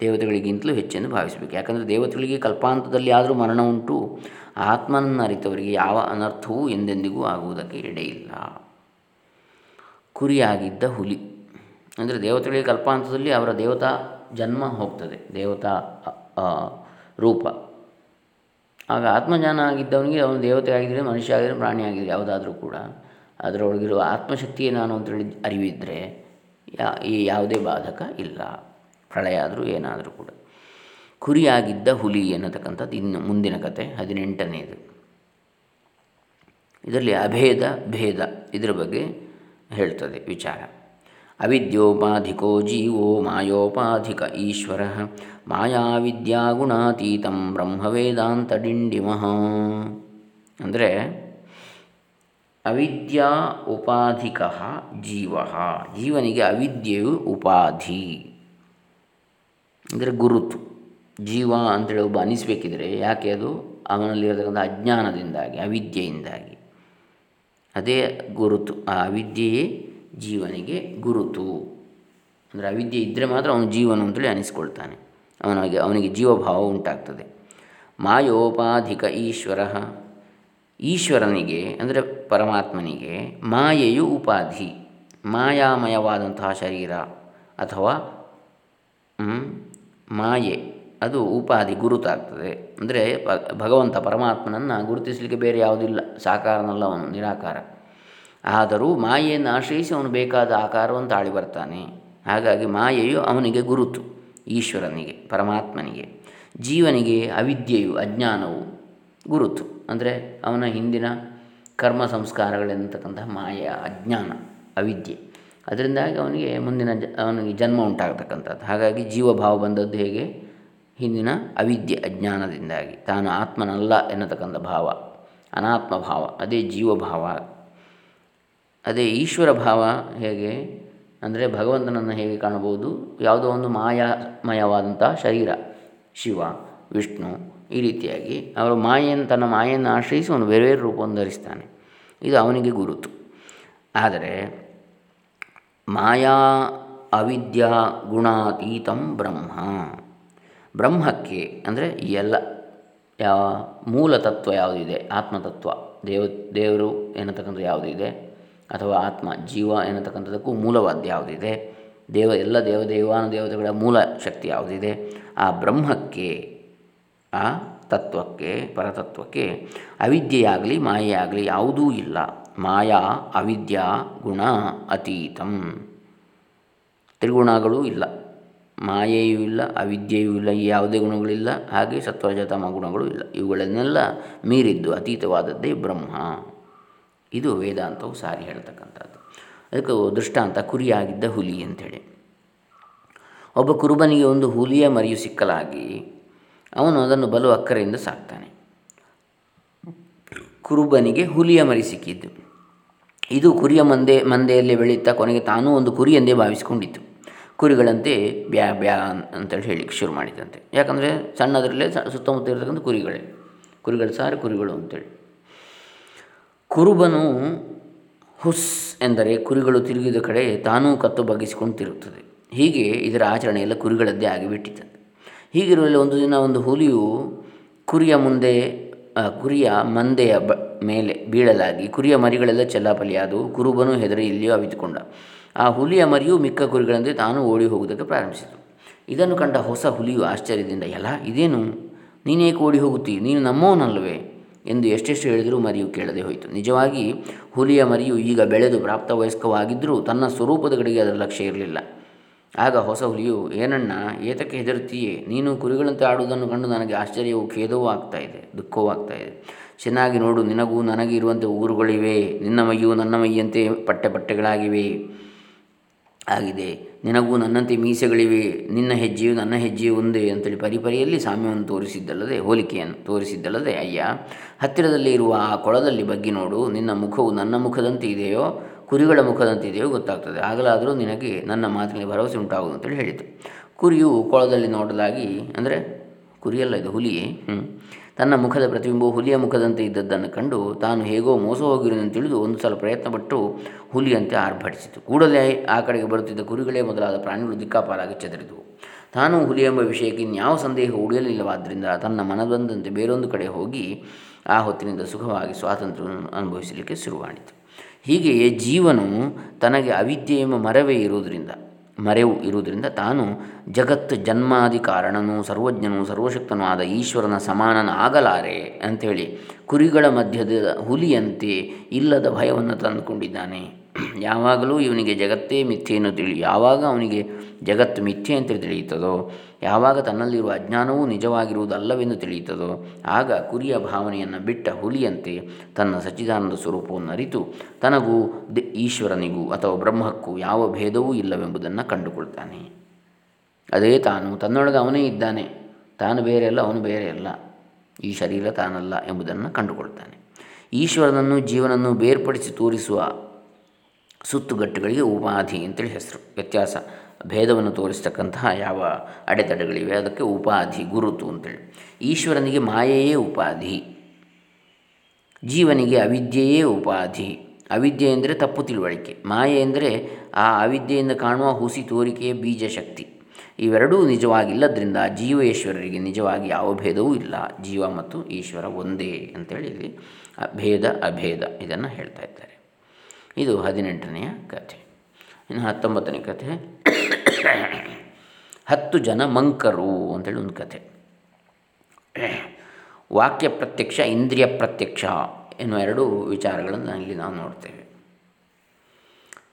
ದೇವತೆಗಳಿಗಿಂತಲೂ ಹೆಚ್ಚೆಂದು ಭಾವಿಸಬೇಕು. ಯಾಕಂದರೆ ದೇವತೆಗಳಿಗೆ ಕಲ್ಪಾಂತದಲ್ಲಿ ಆದರೂ ಮರಣ ಉಂಟು, ಆತ್ಮನನ್ನು ಅರಿತವರಿಗೆ ಯಾವ ಅನರ್ಥವೂ ಎಂದೆಂದಿಗೂ ಆಗುವುದಕ್ಕೆ ಎಡೆಯಿಲ್ಲ. ಕುರಿಯಾಗಿದ್ದ ಹುಲಿ. ಅಂದರೆ ದೇವತೆಗಳಿಗೆ ಕಲ್ಪಾಂತದಲ್ಲಿ ಅವರ ದೇವತಾ ಜನ್ಮ ಹೋಗ್ತದೆ. ದೇವತಾ ರೂಪ. ಆಗ ಆತ್ಮಜ್ಞಾನ ಆಗಿದ್ದವನಿಗೆ ಅವನು ದೇವತೆ ಆಗಿದ್ದರೆ ಮನುಷ್ಯ ಆಗಿದ್ದರೆ ಪ್ರಾಣಿ ಆಗಿದ್ರೆ ಯಾವುದಾದ್ರೂ ಕೂಡ ಅದರೊಳಗಿರುವ ಆತ್ಮಶಕ್ತಿಯೇ ನಾನು ಅಂತೇಳಿ ಅರಿವಿದ್ದರೆ ಯಾ, ಈ ಯಾವುದೇ ಬಾಧಕ ಇಲ್ಲ. ಪ್ರಳಯ ಆದರೂ ಏನಾದರೂ ಕೂಡ. ಕುರಿಯಾಗಿದ್ದ ಹುಲಿ ಎನ್ನತಕ್ಕಂಥದ್ದು ಇನ್ನು ಮುಂದಿನ ಕತೆ ಹದಿನೆಂಟನೆಯದು ಇದರಲ್ಲಿ ಅಭೇದ, ಭೇದ ಇದರ ಬಗ್ಗೆ ಹೇಳ್ತದೆ ವಿಚಾರ. ಅವಿದ್ಯೋಪಾಧಿಕೋ ಜೀವೋ ಮಾಯೋಪಾಧಿಕ ಈಶ್ವರ. ಮಾಯಾವಿದ್ಯಾಗುಣಾತೀತಂ ಬ್ರಹ್ಮವೇದಾಂತ ಡಿಂಡಿಮಃ. ಅಂದರೆ ಅವಿದ್ಯಾ ಉಪಾಧಿಕ ಜೀವ. ಜೀವನಿಗೆ ಅವಿದ್ಯೆಯು ಉಪಾಧಿ. ಅಂದರೆ ಗುರುತು. ಜೀವ ಅಂತೇಳಿ ಒಬ್ಬ ಅನಿಸಬೇಕಿದ್ರೆ ಯಾಕೆ ಅದು? ಅವನಲ್ಲಿರತಕ್ಕಂಥ ಅಜ್ಞಾನದಿಂದಾಗಿ, ಅವಿದ್ಯೆಯಿಂದಾಗಿ. ಅದೇ ಗುರುತು, ಆ ಅವಿದ್ಯೆಯೇ ಜೀವನಿಗೆ ಗುರುತು. ಅಂದರೆ ಅವಿದ್ಯೆ ಇದ್ದರೆ ಮಾತ್ರ ಅವನು ಜೀವನ ಅಂತೇಳಿ ಅನಿಸ್ಕೊಳ್ತಾನೆ. ಅವನಿಗೆ ಅವನಿಗೆ ಜೀವಭಾವ ಉಂಟಾಗ್ತದೆ. ಮಾಯೋಪಾಧಿಕ ಈಶ್ವರ, ಈಶ್ವರನಿಗೆ, ಅಂದರೆ ಪರಮಾತ್ಮನಿಗೆ ಮಾಯೆಯು ಉಪಾಧಿ. ಮಾಯಾಮಯವಾದಂತಹ ಶರೀರ ಅಥವಾ ಮಾಯೆ. ಅದು ಉಪಾಧಿ ಗುರುತಾಗ್ತದೆ. ಅಂದರೆ ಭಗವಂತ ಪರಮಾತ್ಮನನ್ನು ಗುರುತಿಸಲಿಕ್ಕೆ ಬೇರೆ ಯಾವುದಿಲ್ಲ. ಸಾಕಾರನಲ್ಲ ಅವನು, ನಿರಾಕಾರ. ಆದರೂ ಮಾಯೆಯನ್ನು ಆಶ್ರಯಿಸಿ ಅವನು ಬೇಕಾದ ಆಕಾರವನ್ನು ತಾಳಿ ಬರ್ತಾನೆ. ಹಾಗಾಗಿ ಮಾಯೆಯು ಅವನಿಗೆ ಗುರುತು, ಈಶ್ವರನಿಗೆ, ಪರಮಾತ್ಮನಿಗೆ. ಜೀವನಿಗೆ ಅವಿದ್ಯೆಯು, ಅಜ್ಞಾನವು ಗುರುತು. ಅಂದರೆ ಅವನ ಹಿಂದಿನ ಕರ್ಮ ಸಂಸ್ಕಾರಗಳೆಂತಕ್ಕಂತಹ ಮಾಯ, ಅಜ್ಞಾನ, ಅವಿದ್ಯೆ. ಅದರಿಂದಾಗಿ ಅವನಿಗೆ ಮುಂದಿನ ಜ, ಅವನಿಗೆ ಜನ್ಮ ಉಂಟಾಗತಕ್ಕಂಥದ್ದು. ಹಾಗಾಗಿ ಜೀವಭಾವ ಬಂದದ್ದು ಹೇಗೆ? ಹಿಂದಿನ ಅವಿದ್ಯೆ ಅಜ್ಞಾನದಿಂದಾಗಿ. ತಾನು ಆತ್ಮನಲ್ಲ ಎನ್ನತಕ್ಕಂಥ ಭಾವ, ಅನಾತ್ಮ ಭಾವ, ಅದೇ ಜೀವಭಾವ ಅದೇ ಈಶ್ವರ ಭಾವ ಹೇಗೆ ಅಂದರೆ ಭಗವಂತನನ್ನು ಹೇಗೆ ಕಾಣಬಹುದು? ಯಾವುದೋ ಒಂದು ಮಾಯಾಮಯವಾದಂಥ ಶರೀರ, ಶಿವ, ವಿಷ್ಣು ಈ ರೀತಿಯಾಗಿ ಅವರು ಮಾಯೆಯನ್ನು ತನ್ನ ಮಾಯನ್ನು ಆಶ್ರಯಿಸಿ ಅವನು ಬೇರೆ ಬೇರೆ ರೂಪವನ್ನು ಧರಿಸ್ತಾನೆ. ಇದು ಅವನಿಗೆ ಗುರುತು. ಆದರೆ ಮಾಯಾ ಅವಿದ್ಯಾ ಗುಣಾತೀತಂ ಬ್ರಹ್ಮ. ಬ್ರಹ್ಮಕ್ಕೆ ಅಂದರೆ ಈ ಎಲ್ಲ ಯಾವ ಮೂಲ ತತ್ವ ಯಾವುದಿದೆ? ಆತ್ಮತತ್ವ. ದೇವ, ದೇವರು ಎನ್ನತಕ್ಕಂಥ ಯಾವುದಿದೆ? ಅಥವಾ ಆತ್ಮ, ಜೀವ ಎನ್ನತಕ್ಕಂಥದ್ದಕ್ಕೂ ಮೂಲವಾದ ಯಾವುದಿದೆ? ದೇವ, ಎಲ್ಲ ದೇವ ದೇವಾನು ದೇವತೆಗಳ ಮೂಲ ಶಕ್ತಿ ಯಾವುದಿದೆ? ಆ ಬ್ರಹ್ಮಕ್ಕೆ, ಆ ತತ್ವಕ್ಕೆ, ಪರತತ್ವಕ್ಕೆ ಅವಿದ್ಯೆಯಾಗಲಿ, ಮಾಯೆಯಾಗಲಿ ಯಾವುದೂ ಇಲ್ಲ. ಮಾಯಾ, ಅವಿದ್ಯಾ, ಗುಣ, ಅತೀತಂ. ತ್ರಿಗುಣಗಳೂ ಇಲ್ಲ. ಮಾಯೆಯೂ ಇಲ್ಲ, ಅವಿದ್ಯೆಯೂ ಇಲ್ಲ ಯಾವುದೇ ಗುಣಗಳಿಲ್ಲ, ಹಾಗೆ ಸತ್ವರಜತಮ ಗುಣಗಳು ಇಲ್ಲ. ಇವುಗಳನ್ನೆಲ್ಲ ಮೀರಿದ್ದು ಅತೀತವಾದದ್ದೇ ಬ್ರಹ್ಮ. ಇದು ವೇದಾಂತವು ಸಾರಿ ಹೇಳ್ತಕ್ಕಂಥದ್ದು. ಅದಕ್ಕೆ ದೃಷ್ಟಾಂತ ಕುರಿಯಾಗಿದ್ದ ಹುಲಿ ಅಂಥೇಳಿ. ಒಬ್ಬ ಕುರುಬನಿಗೆ ಒಂದು ಹುಲಿಯ ಮರಿಯು ಸಿಕ್ಕಲಾಗಿ ಅವನು ಅದನ್ನು ಬಲು ಅಕ್ಕರೆಯಿಂದ ಸಾಕ್ತಾನೆ. ಕುರುಬನಿಗೆ ಹುಲಿಯ ಮರಿ ಸಿಕ್ಕಿದ್ದು. ಇದು ಕುರಿಯ ಮಂದೆ, ಮಂದೆಯಲ್ಲಿ ಬೆಳೀತಾ ಕೊನೆಗೆ ತಾನೂ ಒಂದು ಕುರಿ ಎಂದೇ ಭಾವಿಸಿಕೊಂಡಿತ್ತು ಕುರಿಗಳಂತೆ ಬ್ಯಾ ಬ್ಯಾ ಅಂತೇಳಿ ಹೇಳಿಕ್ಕೆ ಶುರು ಮಾಡಿದಂತೆ. ಯಾಕಂದರೆ ಸಣ್ಣದರಲ್ಲೇ ಸುತ್ತಮುತ್ತ ಇರತಕ್ಕಂಥ ಕುರಿಗಳೇ. ಕುರಿಗಳು ಸಾರಿ ಕುರಿಗಳು ಅಂತೇಳಿ. ಕುರುಬನು ಹುಸ್ ಎಂದರೆ ಕುರಿಗಳು ತಿರುಗಿದ ಕಡೆ ತಾನೂ ಕತ್ತು ಬಗ್ಗಿಸಿಕೊಂಡು ಹೀಗೆ ಇದರ ಆಚರಣೆ ಕುರಿಗಳದ್ದೇ ಆಗಿಬಿಟ್ಟಿತ್ತು ಹೀಗಿರುವಲ್ಲಿ ಒಂದು ದಿನ ಒಂದು ಹುಲಿಯು ಕುರಿಯ ಮುಂದೆ ಕುರಿಯ ಮಂದೆಯ ಮೇಲೆ ಬೀಳಲಾಗಿ ಕುರಿಯ ಮರಿಗಳೆಲ್ಲ ಚೆಲ್ಲಾಪಲಿಯಾದವು ಕುರುಬನು ಹೆದರಿ ಇಲ್ಲಿಯೂ ಅವಿತುಕೊಂಡ. ಆ ಹುಲಿಯ ಮರಿಯು ಮಿಕ್ಕ ಕುರಿಗಳಂತೆ ತಾನು ಓಡಿ ಹೋಗುವುದಕ್ಕೆ ಪ್ರಾರಂಭಿಸಿತು. ಇದನ್ನು ಕಂಡ ಹೊಸ ಹುಲಿಯು ಆಶ್ಚರ್ಯದಿಂದ ಎಲ್ಲ ಇದೇನು? ನೀನೇಕೆ ಓಡಿ ಹೋಗುತ್ತೀ? ನೀನು ನಮ್ಮವನಲ್ಲವೇ? ಎಂದು ಎಷ್ಟೆಷ್ಟು ಹೇಳಿದರೂ ಮರಿಯು ಕೇಳದೆ ಹೋಯಿತು. ನಿಜವಾಗಿ, ಹುಲಿಯ ಮರಿಯು ಈಗ ಬೆಳೆದು ಪ್ರಾಪ್ತವಯಸ್ಕವಾಗಿದ್ದರೂ ತನ್ನ ಸ್ವರೂಪದ ಕಡೆಗೆ ಅದರ ಲಕ್ಷ್ಯ ಇರಲಿಲ್ಲ. ಆಗ ಹೊಸ ಹುಲಿಯು, ಏನಣ್ಣ, ಏತಕ್ಕೆ ಹೆದರುತ್ತೀಯೇ? ನೀನು ಕುರಿಗಳಂತೆ ಆಡುವುದನ್ನು ಕಂಡು ನನಗೆ ಆಶ್ಚರ್ಯವೂ ಖೇದವೂ ಇದೆ, ದುಃಖವೂ ಆಗ್ತಾ ಇದೆ. ಚೆನ್ನಾಗಿ ನೋಡು, ನಿನಗೂ ನನಗೆ ಇರುವಂತೆ ಊರುಗಳಿವೆ, ನಿನ್ನ ಮೈಯು ನನ್ನ ಮೈಯಂತೆ ಪಟ್ಟೆ ಪಟ್ಟೆಗಳಾಗಿವೆ. ಆಗಿದೆ. ನಿನಗೂ ನನ್ನಂತೆ ಮೀಸೆಗಳಿವೆ. ನಿನ್ನ ಹೆಜ್ಜೆಯು ನನ್ನ ಹೆಜ್ಜೆಯು ಒಂದೇ ಅಂತೇಳಿ ಪರಿಪರಿಯಲ್ಲಿ ಸಾಮ್ಯವನ್ನು ತೋರಿಸಿದ್ದಲ್ಲದೆ ಹೋಲಿಕೆಯನ್ನು ತೋರಿಸಿದ್ದಲ್ಲದೆ, ಅಯ್ಯ, ಹತ್ತಿರದಲ್ಲಿ ಇರುವ ಆ ಕೊಳದಲ್ಲಿ ಬಗ್ಗಿ ನೋಡು. ನಿನ್ನ ಮುಖವು ನನ್ನ ಮುಖದಂತೆ ಇದೆಯೋ? ಕುರಿಗಳ ಮುಖದಂತೆ ಇದೆಯೋ ಗೊತ್ತಾಗ್ತದೆ. ಆಗಲಾದರೂ ನಿನಗೆ ನನ್ನ ಮಾತಿನಲ್ಲಿ ಭರವಸೆ ಉಂಟಾಗುವುದು ಅಂತೇಳಿ ಹೇಳಿತು. ಕುರಿಯು ಕೊಳದಲ್ಲಿ ನೋಡಲಾಗಿ, ಅಂದರೆ ಕುರಿಯಲ್ಲ ಇದು ಹುಲಿಯೇ? ಹ್ಞೂ ತನ್ನ ಮುಖದ ಪ್ರತಿಬಿಂಬವು ಹುಲಿಯ ಮುಖದಂತೆ ಇದ್ದದ್ದನ್ನು ಕಂಡು ತಾನು ಹೇಗೋ ಮೋಸ ಹೋಗಿರುವುದನ್ನು ತಿಳಿದು ಒಂದು ಸಲ ಪ್ರಯತ್ನಪಟ್ಟು ಹುಲಿಯಂತೆ ಆರ್ಭಟಿಸಿತು. ಕೂಡಲೇ ಆ ಕಡೆಗೆ ಬರುತ್ತಿದ್ದ ಕುರಿಗಳೇ ಮೊದಲಾದ ಪ್ರಾಣಿಗಳು ದಿಕ್ಕಾಪಾಲಾಗಿ ಚದರಿದವು. ತಾನು ಹುಲಿ ಎಂಬ ವಿಷಯಕ್ಕೆ ಇನ್ಯಾವ ಸಂದೇಹ ಉಳಿಯಲಿಲ್ಲವಾದ್ದರಿಂದ ತನ್ನ ಮನಬಂದಂತೆ ಬೇರೊಂದು ಕಡೆ ಹೋಗಿ ಆ ಹೊತ್ತಿನಿಂದ ಸುಖವಾಗಿ ಸ್ವಾತಂತ್ರ್ಯವನ್ನು ಅನುಭವಿಸಲಿಕ್ಕೆ ಶುರುವಾಯಿತು. ಹೀಗೆಯೇ ಜೀವನು ತನಗೆ ಅವಿದ್ಯೆ ಎಂಬ ಮರವೇ ಇರುವುದರಿಂದ ಮರೆವು ಇರುವುದರಿಂದ ತಾನು ಜಗತ್ತು ಜನ್ಮಾದಿ ಕಾರಣನು ಸರ್ವಜ್ಞನು ಸರ್ವಶಕ್ತನೂ ಆದ ಈಶ್ವರನ ಸಮಾನನಾಗಲಾರೆ ಅಂಥೇಳಿ ಕುರಿಗಳ ಮಧ್ಯದ ಹುಲಿಯಂತೆ ಇಲ್ಲದ ಭಯವನ್ನು ತಂದುಕೊಂಡಿದ್ದಾನೆ. ಯಾವಾಗಲೂ ಇವನಿಗೆ ಜಗತ್ತೇ ಮಿಥ್ಯೆಯನ್ನು ತಿಳಿ ಯಾವಾಗ ಅವನಿಗೆ ಜಗತ್ತು ಮಿಥ್ಯೆ ಅಂತ ತಿಳಿಯುತ್ತದೋ, ಯಾವಾಗ ತನ್ನಲ್ಲಿರುವ ಅಜ್ಞಾನವೂ ನಿಜವಾಗಿರುವುದಲ್ಲವೆಂದು ತಿಳಿಯುತ್ತದೋ, ಆಗ ಕುರಿಯ ಭಾವನೆಯನ್ನು ಬಿಟ್ಟ ಹುಲಿಯಂತೆ ತನ್ನ ಸಚ್ಚಿದಾನಂದ ಸ್ವರೂಪವನ್ನು ಅರಿತು ತನಗೂ ಈಶ್ವರನಿಗೂ ಅಥವಾ ಬ್ರಹ್ಮಕ್ಕೂ ಯಾವ ಭೇದವೂ ಇಲ್ಲವೆಂಬುದನ್ನು ಕಂಡುಕೊಳ್ತಾನೆ. ಅದೇ ತಾನು ತನ್ನೊಳಗೆ ಅವನೇ ಇದ್ದಾನೆ, ತಾನು ಬೇರೆ ಅಲ್ಲ ಅವನು ಬೇರೆ ಅಲ್ಲ ಈ ಶರೀರ ತಾನಲ್ಲ ಎಂಬುದನ್ನು ಕಂಡುಕೊಳ್ತಾನೆ. ಈಶ್ವರನನ್ನು, ಜೀವನನ್ನು ಬೇರ್ಪಡಿಸಿ ತೋರಿಸುವ ಸುತ್ತುಗಟ್ಟುಗಳಿಗೆ ಉಪಾಧಿ ಅಂತೇಳಿ ಹೆಸರು. ವ್ಯತ್ಯಾಸ. ಭೇದವನ್ನು ತೋರಿಸ್ತಕ್ಕಂತಹ ಯಾವ ಅಡೆತಡೆಗಳಿವೆ? ಅದಕ್ಕೆ ಉಪಾಧಿ, ಗುರುತು ಅಂತೇಳಿ. ಈಶ್ವರನಿಗೆ ಮಾಯೆಯೇ ಉಪಾಧಿ. ಜೀವನಿಗೆ ಅವಿದ್ಯೆಯೇ ಉಪಾಧಿ. ಅವಿದ್ಯೆ ಎಂದರೆ ತಪ್ಪು ತಿಳುವಳಿಕೆ. ಮಾಯೆ ಎಂದರೆ ಆ ಅವಿದ್ಯೆಯಿಂದ ಕಾಣುವ ಹುಸಿ ತೋರಿಕೆಯ ಬೀಜ ಶಕ್ತಿ ಇವೆರಡೂ ನಿಜವಾಗಿಲ್ಲದ್ರಿಂದ ಜೀವೇಶ್ವರರಿಗೆ ನಿಜವಾಗಿ ಯಾವ ಭೇದವೂ ಇಲ್ಲ. ಜೀವ ಮತ್ತು ಈಶ್ವರ ಒಂದೇ ಅಂತೇಳಿ ಇಲ್ಲಿ ಭೇದ, ಅಭೇದ ಇದನ್ನು ಹೇಳ್ತಾ ಇದ್ದಾರೆ. ಇದು ಹದಿನೆಂಟನೆಯ ಕಥೆ. ಇನ್ನು ಹತ್ತೊಂಬತ್ತನೇ ಕಥೆ. ಹತ್ತು ಜನ ಮಂಕರು ಅಂತೇಳಿ ಒಂದು ಕಥೆ. ವಾಕ್ಯ ಪ್ರತ್ಯಕ್ಷ, ಇಂದ್ರಿಯ ಪ್ರತ್ಯಕ್ಷ ಎನ್ನುವ ಎರಡು ವಿಚಾರಗಳನ್ನು ಇಲ್ಲಿ ನಾವು ನೋಡ್ತೇವೆ.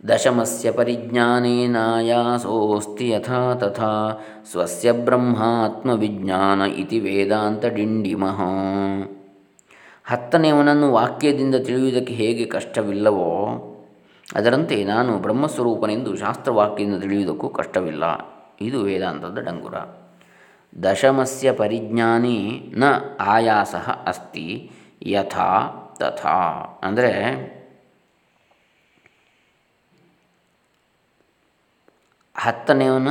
ದಶಮಸ್ಯ ಪರಿಜ್ಞಾನೇನಾಯಾಸೋಸ್ತಿ ಯಥಾ ತಥಾ ಸ್ವಸ್ಯ ಬ್ರಹ್ಮಾತ್ಮವಿಜ್ಞಾನ ಇತಿ ವೇದಾಂತ ಡಿಂಡಿಮಃ. ಹತ್ತನೆಯವನನ್ನು ವಾಕ್ಯದಿಂದ ತಿಳಿಯುವುದಕ್ಕೆ ಹೇಗೆ ಕಷ್ಟವಿಲ್ಲವೋ ಅದರಂತೆ ನಾನು ಬ್ರಹ್ಮಸ್ವರೂಪನೆಂದು ಶಾಸ್ತ್ರವಾಕ್ಯದಿಂದ ತಿಳಿಯುವುದಕ್ಕೂ ಕಷ್ಟವಿಲ್ಲ. ಇದು ವೇದಾಂತದ ಡಂಗುರ. ದಶಮಸ್ಯ ಪರಿಜ್ಞಾನಿ ನ ಆಯಾಸ ಅಸ್ತಿ ಯಥಾ ತಥಾ. ಅಂದರೆ ಹತ್ತನೆಯವನ,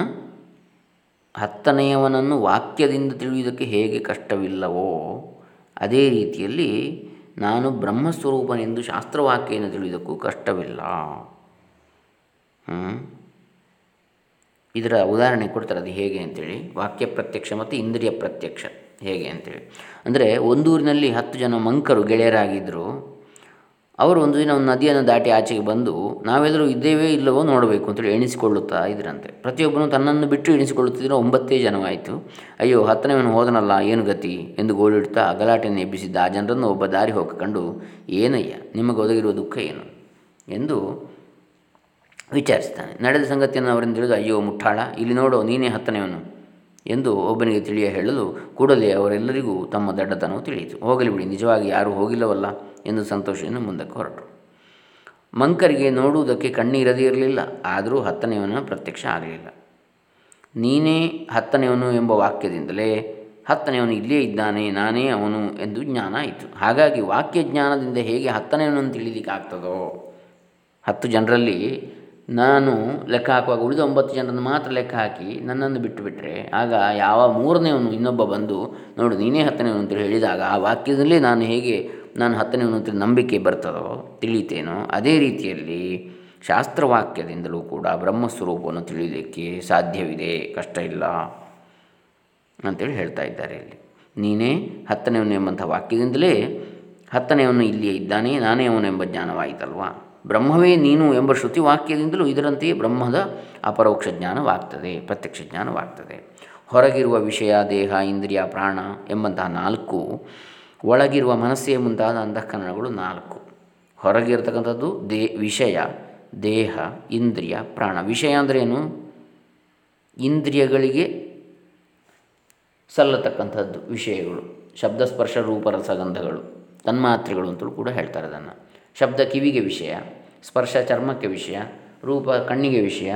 ಹತ್ತನೆಯವನನ್ನು ವಾಕ್ಯದಿಂದ ತಿಳಿಯುವುದಕ್ಕೆ ಹೇಗೆ ಕಷ್ಟವಿಲ್ಲವೋ, ಅದೇ ರೀತಿಯಲ್ಲಿ ನಾನು ಬ್ರಹ್ಮಸ್ವರೂಪನೆಂದು ಶಾಸ್ತ್ರವಾಕ್ಯನ ತಿಳಿಯುವುದಕ್ಕೂ ಕಷ್ಟವಿಲ್ಲ. ಇದರ ಉದಾಹರಣೆ ಕೊಡ್ತಾರೆ ಅದು ಹೇಗೆ ಅಂತೇಳಿ. ವಾಕ್ಯ ಪ್ರತ್ಯಕ್ಷ ಮತ್ತು ಇಂದ್ರಿಯ ಪ್ರತ್ಯಕ್ಷ ಹೇಗೆ ಅಂತೇಳಿ. ಅಂದರೆ ಒಂದೂರಿನಲ್ಲಿ ಹತ್ತು ಜನ ಮಂಕರು ಗೆಳೆಯರಾಗಿದ್ದರು ಅವರು ಒಂದು ದಿನ ಒಂದು ನದಿಯನ್ನು ದಾಟಿ ಆಚೆಗೆ ಬಂದು, ನಾವೆಲ್ಲರೂ ಇದ್ದೇವೆ ಇಲ್ಲವೋ ನೋಡಬೇಕು ಅಂತೇಳಿ ಎಣಿಸಿಕೊಳ್ಳುತ್ತಾ ಇದ್ರಂತೆ. ಪ್ರತಿಯೊಬ್ಬನು ತನ್ನನ್ನು ಬಿಟ್ಟು ಎಣಿಸಿಕೊಳ್ಳುತ್ತಿದ್ದರೆ ಒಂಬತ್ತೇ ಜನವಾಯಿತು. ಅಯ್ಯೋ ಹತ್ತನೇವನು ಹೋದನಲ್ಲ, ಏನು ಗತಿ? ಎಂದು ಗೋಳಿಡ್ತಾ ಗಲಾಟೆಯನ್ನು ಎಬ್ಬಿಸಿದ್ದ ಆ ಜನರನ್ನು ಒಬ್ಬ ದಾರಿ ಹೋಗಿಕೊಂಡು, ಏನಯ್ಯ, ನಿಮಗೆ ಒದಗಿರುವ ದುಃಖ ಏನು? ಎಂದು ವಿಚಾರಿಸ್ತಾನೆ ನಡೆದ ಸಂಗತಿಯನ್ನು ಅವರಿಂದ ತಿಳಿದು, ಅಯ್ಯೋ, ಮುಟ್ಟಾಳ, ಇಲ್ಲಿ ನೋಡೋ, ನೀನೇ ಹತ್ತನೆಯವನು. ಎಂದು ಒಬ್ಬನಿಗೆ ತಿಳಿಯ ಹೇಳಲು ಕೂಡಲೇ ಅವರೆಲ್ಲರಿಗೂ ತಮ್ಮ ದಡ್ಡತನವು ತಿಳಿಯಿತು. ಹೋಗಲಿ ಬಿಡಿ, ನಿಜವಾಗಿ ಯಾರೂ ಹೋಗಿಲ್ಲವಲ್ಲ ಎಂದು ಸಂತೋಷವನ್ನು ಮುಂದಕ್ಕೆ ಹೊರಟರು ಮಂಕರಿಗೆ ನೋಡುವುದಕ್ಕೆ ಕಣ್ಣಿರದೇ ಇರಲಿಲ್ಲ, ಆದರೂ ಹತ್ತನೆಯವನ ಪ್ರತ್ಯಕ್ಷ ಆಗಲಿಲ್ಲ. ನೀನೇ ಹತ್ತನೆಯವನು ಎಂಬ ವಾಕ್ಯದಿಂದಲೇ, ಹತ್ತನೆಯವನು ಇಲ್ಲೇ ಇದ್ದಾನೆ, ನಾನೇ ಅವನು ಎಂದು ಜ್ಞಾನ ಆಯಿತು. ಹಾಗಾಗಿ ವಾಕ್ಯ ಜ್ಞಾನದಿಂದ ಹೇಗೆ ಹತ್ತನೆಯವನನ್ನು ತಿಳಿಲಿಕ್ಕೆ ಆಗ್ತದೋ? ಹತ್ತು ಜನರಲ್ಲಿ ನಾನು ಲೆಕ್ಕ ಹಾಕುವಾಗ ಉಳಿದ ಒಂಬತ್ತು ಜನರನ್ನು ಮಾತ್ರ ಲೆಕ್ಕ ಹಾಕಿ ನನ್ನನ್ನು ಬಿಟ್ಟುಬಿಟ್ರೆ ಆಗ ಯಾವ ಮೂರನೇವನು ಇನ್ನೊಬ್ಬ ಬಂದು, ನೋಡು, ನೀನೇ ಹತ್ತನೇವನು ಅಂತೇಳಿ ಹೇಳಿದಾಗ ಆ ವಾಕ್ಯದಲ್ಲಿ ನಾನು ಹೇಗೆ ನಾನು ಹತ್ತನೇವನು ಅಂತ ನಂಬಿಕೆ ಬರ್ತದೋ ತಿಳಿತೇನೋ, ಅದೇ ರೀತಿಯಲ್ಲಿ ಶಾಸ್ತ್ರವಾಕ್ಯದಿಂದಲೂ ಕೂಡ ಬ್ರಹ್ಮಸ್ವರೂಪವನ್ನು ತಿಳಿಯಲಿಕ್ಕೆ ಸಾಧ್ಯವಿದೆ, ಕಷ್ಟ ಇಲ್ಲ ಅಂತೇಳಿ ಹೇಳ್ತಾ ಇದ್ದಾರೆ ಇಲ್ಲಿ. ನೀನೇ ಹತ್ತನೇವನು ಎಂಬಂಥ ವಾಕ್ಯದಿಂದಲೇ ಹತ್ತನೆಯವನು ಇಲ್ಲಿಯೇ ಇದ್ದಾನೆ, ನಾನೇ ಅವನು ಎಂಬ ಜ್ಞಾನವಾಯಿತಲ್ವಾ? ಬ್ರಹ್ಮವೇ ನೀನು ಎಂಬ ಶ್ರುತಿ ವಾಕ್ಯದಿಂದಲೂ ಇದರಂತೆಯೇ ಬ್ರಹ್ಮದ ಅಪರೋಕ್ಷ ಜ್ಞಾನವಾಗ್ತದೆ, ಪ್ರತ್ಯಕ್ಷ ಜ್ಞಾನವಾಗ್ತದೆ. ಹೊರಗಿರುವ ವಿಷಯ, ದೇಹ, ಇಂದ್ರಿಯ, ಪ್ರಾಣ ಎಂಬಂತಹ ನಾಲ್ಕು, ಒಳಗಿರುವ ಮನಸ್ಸೇ ಮುಂತಾದ ಅಂತಃಕರಣಗಳು ನಾಲ್ಕು. ಹೊರಗಿರ್ತಕ್ಕಂಥದ್ದು ದೇ, ವಿಷಯ, ದೇಹ, ಇಂದ್ರಿಯ, ಪ್ರಾಣ. ವಿಷಯ ಅಂದ್ರೇನು? ಇಂದ್ರಿಯಗಳಿಗೆ ಸಲ್ಲತಕ್ಕಂಥದ್ದು ವಿಷಯಗಳು, ಶಬ್ದಸ್ಪರ್ಶ ರೂಪರಸಗಂಧಗಳು ತನ್ಮಾತ್ರೆಗಳು ಅಂತಲೂ ಕೂಡ ಹೇಳ್ತಾರೆ ಅದನ್ನು. ಶಬ್ದ ಕಿವಿಗೆ ವಿಷಯ, ಸ್ಪರ್ಶ ಚರ್ಮಕ್ಕೆ ವಿಷಯ, ರೂಪ ಕಣ್ಣಿಗೆ ವಿಷಯ,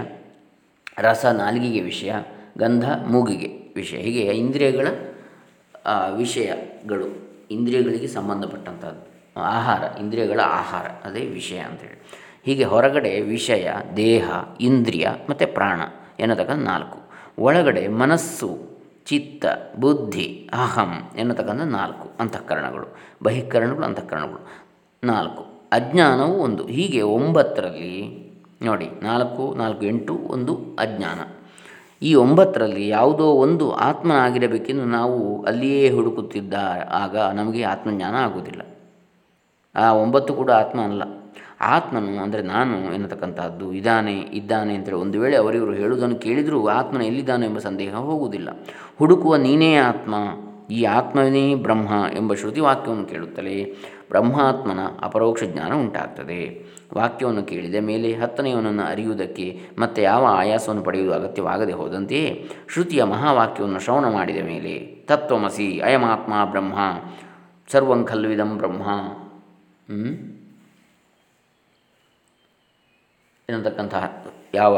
ರಸ ನಾಲಿಗೆಗೆ ವಿಷಯ, ಗಂಧ ಮೂಗಿಗೆ ವಿಷಯ. ಹೀಗೆ ಇಂದ್ರಿಯಗಳ ವಿಷಯಗಳು, ಇಂದ್ರಿಯಗಳಿಗೆ ಸಂಬಂಧಪಟ್ಟಂಥದ್ದು. ಆಹಾರ, ಇಂದ್ರಿಯಗಳ ಆಹಾರ, ಅದೇ ವಿಷಯ ಅಂತೇಳಿ ಹೀಗೆ ಹೊರಗಡೆ ವಿಷಯ, ದೇಹ, ಇಂದ್ರಿಯ ಮತ್ತು ಪ್ರಾಣ ಎನ್ನತಕ್ಕಂಥ ನಾಲ್ಕು. ಒಳಗಡೆ ಮನಸ್ಸು, ಚಿತ್ತ, ಬುದ್ಧಿ, ಅಹಂ ಎನ್ನತಕ್ಕಂಥ ನಾಲ್ಕು ಅಂತಃಕರಣಗಳು, ಬಹಿಕರಣಗಳು ಅಂತಃಕರಣಗಳು. ನಾಲ್ಕು. ಅಜ್ಞಾನವು ಒಂದು. ಹೀಗೆ ಒಂಬತ್ತರಲ್ಲಿ, ನೋಡಿ, ನಾಲ್ಕು ನಾಲ್ಕು, ಎಂಟು, ಒಂದು ಅಜ್ಞಾನ. ಈ ಒಂಬತ್ತರಲ್ಲಿ ಯಾವುದೋ ಒಂದು ಆತ್ಮ ಆಗಿರಬೇಕೆಂದು ನಾವು ಅಲ್ಲಿಯೇ ಹುಡುಕುತ್ತಿದ್ದ ಆಗ ನಮಗೆ ಆತ್ಮಜ್ಞಾನ ಆಗುವುದಿಲ್ಲ. ಆ ಒಂಬತ್ತು ಕೂಡ ಆತ್ಮ ಅಲ್ಲ. ಆತ್ಮನು ಅಂದರೆ ನಾನು ಎನ್ನತಕ್ಕಂಥದ್ದು ಇದ್ದಾನೆ ಇದ್ದಾನೆ ಅಂತೇಳಿ ಒಂದು ವೇಳೆ ಅವರಿವರು ಹೇಳುವುದನ್ನು ಕೇಳಿದರೂ ಆತ್ಮನ ಎಲ್ಲಿದ್ದಾನೆ ಎಂಬ ಸಂದೇಹ ಹೋಗುವುದಿಲ್ಲ. ಹುಡುಕುವ ನೀನೇ ಆತ್ಮ, ಈ ಆತ್ಮನೇ ಬ್ರಹ್ಮ ಎಂಬ ಶ್ರುತಿ ವಾಕ್ಯವನ್ನು ಕೇಳುತ್ತಲೇ ಬ್ರಹ್ಮಾತ್ಮನ ಅಪರೋಕ್ಷ ಜ್ಞಾನ ಉಂಟಾಗ್ತದೆ. ವಾಕ್ಯವನ್ನು ಕೇಳಿದ ಮೇಲೆ ಹತ್ತನೆಯವನನ್ನು ಅರಿಯುವುದಕ್ಕೆ ಮತ್ತೆ ಯಾವ ಆಯಾಸವನ್ನು ಪಡೆಯುವುದು ಅಗತ್ಯವಾಗದೆ ಹೋದಂತೆಯೇ ಶ್ರುತಿಯ ಮಹಾವಾಕ್ಯವನ್ನು ಶ್ರವಣ ಮಾಡಿದ ಮೇಲೆ, ತತ್ವಮಸಿ ಅಯಮಾತ್ಮ ಬ್ರಹ್ಮ ಸರ್ವಂ ಖಲ್ವಿದಂ ಬ್ರಹ್ಮ. ಎನ್ನತಕ್ಕಂತಹ ಯಾವ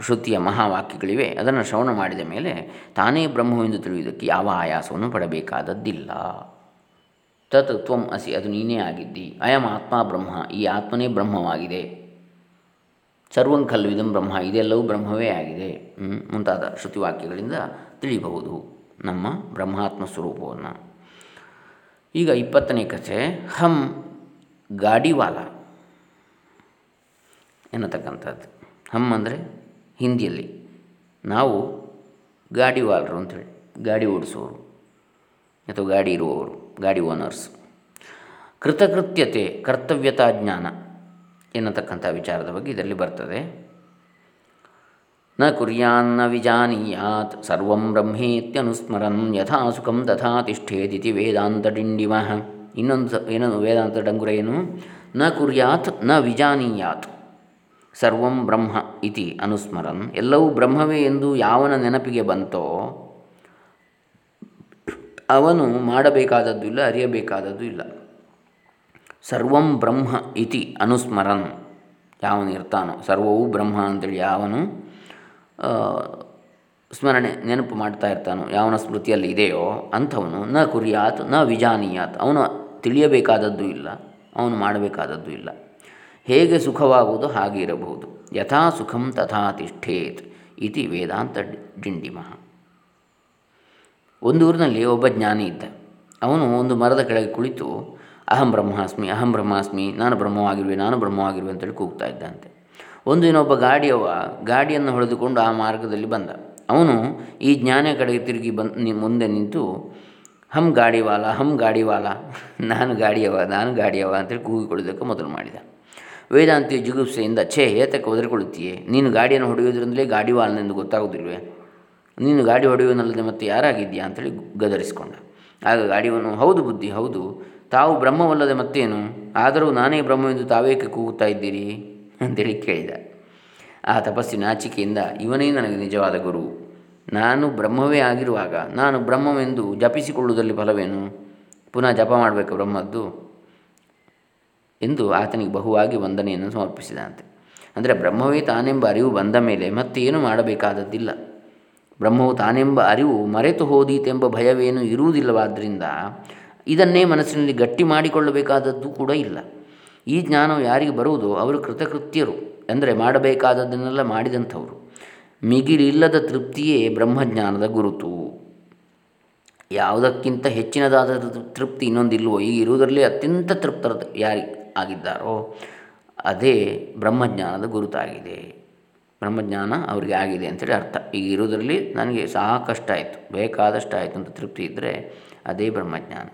ಶ್ರುತಿಯ ಮಹಾವಾಕ್ಯಗಳಿವೆ, ಅದನ್ನು ಶ್ರವಣ ಮಾಡಿದ ಮೇಲೆ ತಾನೇ ಬ್ರಹ್ಮವೆಂದು ತಿಳಿಯುವುದಕ್ಕೆ ಯಾವ ಆಯಾಸವನ್ನು ಪಡಬೇಕಾದದ್ದಿಲ್ಲ. ತತ್ ತ್ವಂ ಅಸಿ, ಅದು ನೀನೇ ಆಗಿದ್ದಿ. ಅಯಂ ಆತ್ಮ ಬ್ರಹ್ಮ, ಈ ಆತ್ಮನೇ ಬ್ರಹ್ಮವಾಗಿದೆ. ಸರ್ವಂ ಖಲ್ವಿದಂ ಬ್ರಹ್ಮ, ಇದೆಲ್ಲವೂ ಬ್ರಹ್ಮವೇ ಆಗಿದೆ. ಮುಂತಾದ ಶ್ರುತಿವಾಕ್ಯಗಳಿಂದ ತಿಳಿಯಬಹುದು ನಮ್ಮ ಬ್ರಹ್ಮಾತ್ಮ ಸ್ವರೂಪವನ್ನು. ಈಗ ಇಪ್ಪತ್ತನೇ ಕಥೆ, ಹಂ ಗಾಡಿವಾಲ ಎನ್ನತಕ್ಕಂಥದ್ದು. ಹಮ್ ಅಂದರೆ ಹಿಂದಿಯಲ್ಲಿ. ನಾವು ಗಾಡಿವಾಲರು ಅಂಥೇಳಿ ಗಾಡಿ ಓಡಿಸೋರು, ಅಥವಾ ಗಾಡಿ ಇರುವವರು. ಗಾಡಿ ಓನರ್ಸ್. ಕೃತಕೃತ್ಯತೆ, ಕರ್ತವ್ಯತಾ ಜ್ಞಾನ ಎನ್ನತಕ್ಕಂಥ ವಿಚಾರದ ಬಗ್ಗೆ ಇದರಲ್ಲಿ ಬರ್ತದೆ. ನ ಕುರ್ಯಾನ್ನ ವಿಜಾನೀಯಾತ್ ಸರ್ವಂ ಬ್ರಹ್ಮೇತ್ಯನುಸ್ಮರನ್ ಯಥಾ ಸುಖಂ ತಥಾ ತಿಷ್ಠೇದಿತಿ ವೇದಾಂತ ಡಿಂಡಿಮ ಇನ್ನೊಂದು ಏನದು ವೇದಾಂತ ಡಂಗುರ ಏನು? ನ ಕುರ್ಯಾತ್, ನ ವಿಜಾನೀಯಾತ್ ಸರ್ವಂ ಬ್ರಹ್ಮ ಇತಿ ಅನುಸ್ಮರನ್. ಎಲ್ಲವೂ ಬ್ರಹ್ಮವೇ ಎಂದು ಯಾವನ ನೆನಪಿಗೆ ಬಂತೋ ಅವನು ಮಾಡಬೇಕಾದದ್ದು ಇಲ್ಲ, ಅರಿಯಬೇಕಾದದ್ದು ಇಲ್ಲ. ಸರ್ವಂ ಬ್ರಹ್ಮ ಇತಿ ಅನುಸ್ಮರನ್. ಯಾವನು ಇರ್ತಾನೋ, ಸರ್ವವು ಬ್ರಹ್ಮ ಅಂತೇಳಿ ಯಾವನು ಸ್ಮರಣೆ, ನೆನಪು ಮಾಡ್ತಾ ಇರ್ತಾನೋ, ಯಾವನ ಸ್ಮೃತಿಯಲ್ಲಿ ಇದೆಯೋ ಅಂಥವನು, ನ ಕುರಿಯಾತ್, ನ ವಿಜಾನೀಯಾತ್. ಅವನು ತಿಳಿಯಬೇಕಾದದ್ದು ಇಲ್ಲ, ಅವನು ಮಾಡಬೇಕಾದದ್ದು ಇಲ್ಲ. ಹೇಗೆ ಸುಖವಾಗುವುದು ಹಾಗೆ ಇರಬಹುದು. ಯಥಾ ಸುಖಂ ತಥಾ ತಿಷ್ಠೇತ್ ಇತಿ ವೇದಾಂತ ಡಿಂಡಿಮ. ಒಂದು ಊರಿನಲ್ಲಿ ಒಬ್ಬ ಜ್ಞಾನಿ ಇದ್ದ. ಅವನು ಒಂದು ಮರದ ಕೆಳಗೆ ಕುಳಿತು, ಅಹಂ ಬ್ರಹ್ಮಾಸ್ಮಿ ಅಹಂ ಬ್ರಹ್ಮಾಸ್ಮಿ, ನಾನು ಬ್ರಹ್ಮವಾಗಿರುವೆ ನಾನು ಬ್ರಹ್ಮವಾಗಿರುವೆ ಅಂತೇಳಿ ಕೂಗ್ತಾ ಇದ್ದಂತೆ. ಒಂದು ದಿನೊಬ್ಬ ಗಾಡಿಯವ ಗಾಡಿಯನ್ನು ಹೊಡೆದುಕೊಂಡು ಆ ಮಾರ್ಗದಲ್ಲಿ ಬಂದ. ಅವನು ಈ ಜ್ಞಾನ ಕಡೆಗೆ ತಿರುಗಿ ಬಂದು ಮುಂದೆ ನಿಂತು ಹಮ್ ಗಾಡಿವಾಲ ಹಮ್ ಗಾಡಿವಾಲ, ನಾನು ಗಾಡಿಯವ ನಾನು ಗಾಡಿಯವ ಅಂತೇಳಿ ಕೂಗಿಕೊಳ್ಳೋದಕ್ಕೆ ಮೊದಲು ಮಾಡಿದ. ವೇದಾಂತಿ ಜಿಗುಪ್ಸೆಯಿಂದ, ಛೇ, ಏತಕ್ಕೆ ಒದರಿಕೊಳ್ಳುತ್ತೀಯೇ? ನೀನು ಗಾಡಿಯನ್ನು ಹೊಡೆಯೋದ್ರಿಂದಲೇ ಗಾಡಿವಾಲನೆಂದು ಗೊತ್ತಾಗೋದಿಲ್ವೇ ನೀನು ಗಾಡಿ ಹೊಡೆಯುವನಲ್ಲದೆ ಮತ್ತೆ ಯಾರಾಗಿದ್ದೀಯಾ ಅಂತೇಳಿ ಗದರಿಸಿಕೊಂಡ. ಆಗ ಗಾಡಿಯವನು, ಹೌದು ಬುದ್ಧಿ, ಹೌದು. ತಾವು ಬ್ರಹ್ಮವಲ್ಲದೆ ಮತ್ತೇನು? ಆದರೂ ನಾನೇ ಬ್ರಹ್ಮವೆಂದು ತಾವೇಕೆ ಕೂಗುತ್ತಾ ಇದ್ದೀರಿ? ಅಂತೇಳಿ ಕೇಳಿದ. ಆ ತಪಸ್ಸಿನ ನಾಚಿಕೆಯಿಂದ, ಇವನೇ ನನಗೆ ನಿಜವಾದ ಗುರು. ನಾನು ಬ್ರಹ್ಮವೇ ಆಗಿರುವಾಗ ನಾನು ಬ್ರಹ್ಮವೆಂದು ಜಪಿಸಿಕೊಳ್ಳುವುದರಲ್ಲಿ ಫಲವೇನು? ಪುನಃ ಜಪ ಮಾಡಬೇಕು ಬ್ರಹ್ಮದ್ದು? ಎಂದು ಆತನಿಗೆ ಬಹುವಾಗಿ ವಂದನೆಯನ್ನು ಸಮರ್ಪಿಸಿದಂತೆ. ಅಂದರೆ ಬ್ರಹ್ಮವೇ ತಾನೆಂಬ ಅರಿವು ಬಂದ ಮೇಲೆ ಮತ್ತೇನು ಮಾಡಬೇಕಾದದ್ದಿಲ್ಲ. ಬ್ರಹ್ಮವು ತಾನೆಂಬ ಅರಿವು ಮರೆತು ಹೋದೀತೆಂಬ ಭಯವೇನೂ ಇರುವುದಿಲ್ಲವಾದ್ದರಿಂದ ಇದನ್ನೇ ಮನಸ್ಸಿನಲ್ಲಿ ಗಟ್ಟಿ ಮಾಡಿಕೊಳ್ಳಬೇಕಾದದ್ದು ಕೂಡ ಇಲ್ಲ. ಈ ಜ್ಞಾನವು ಯಾರಿಗೆ ಬರುವುದೋ ಅವರು ಕೃತಕೃತ್ಯರು ಅಂದರೆ ಮಾಡಬೇಕಾದದ್ದನ್ನೆಲ್ಲ ಮಾಡಿದಂಥವರು. ಮಿಗಿಲಿಲ್ಲದ ತೃಪ್ತಿಯೇ ಬ್ರಹ್ಮಜ್ಞಾನದ ಗುರುತು. ಯಾವುದಕ್ಕಿಂತ ಹೆಚ್ಚಿನದಾದ ತೃಪ್ತಿ ಇನ್ನೊಂದಿಲ್ವೋ ಈಗ ಇರುವುದರಲ್ಲಿ ಅತ್ಯಂತ ತೃಪ್ತರ ಯಾರಿ ಆಗಿದ್ದಾರೋ, ಅದೇ ಬ್ರಹ್ಮಜ್ಞಾನದ ಗುರುತಾಗಿದೆ. ಬ್ರಹ್ಮಜ್ಞಾನ ಅವರಿಗೆ ಆಗಿದೆ ಅಂತೇಳಿ ಅರ್ಥ. ಈಗ ಇರುವುದರಲ್ಲಿ ನನಗೆ ಸಾಕಷ್ಟು ಆಯಿತು ಬೇಕಾದಷ್ಟು ಆಯಿತು ಅಂತ ತೃಪ್ತಿ ಇದ್ದರೆ ಅದೇ ಬ್ರಹ್ಮಜ್ಞಾನ.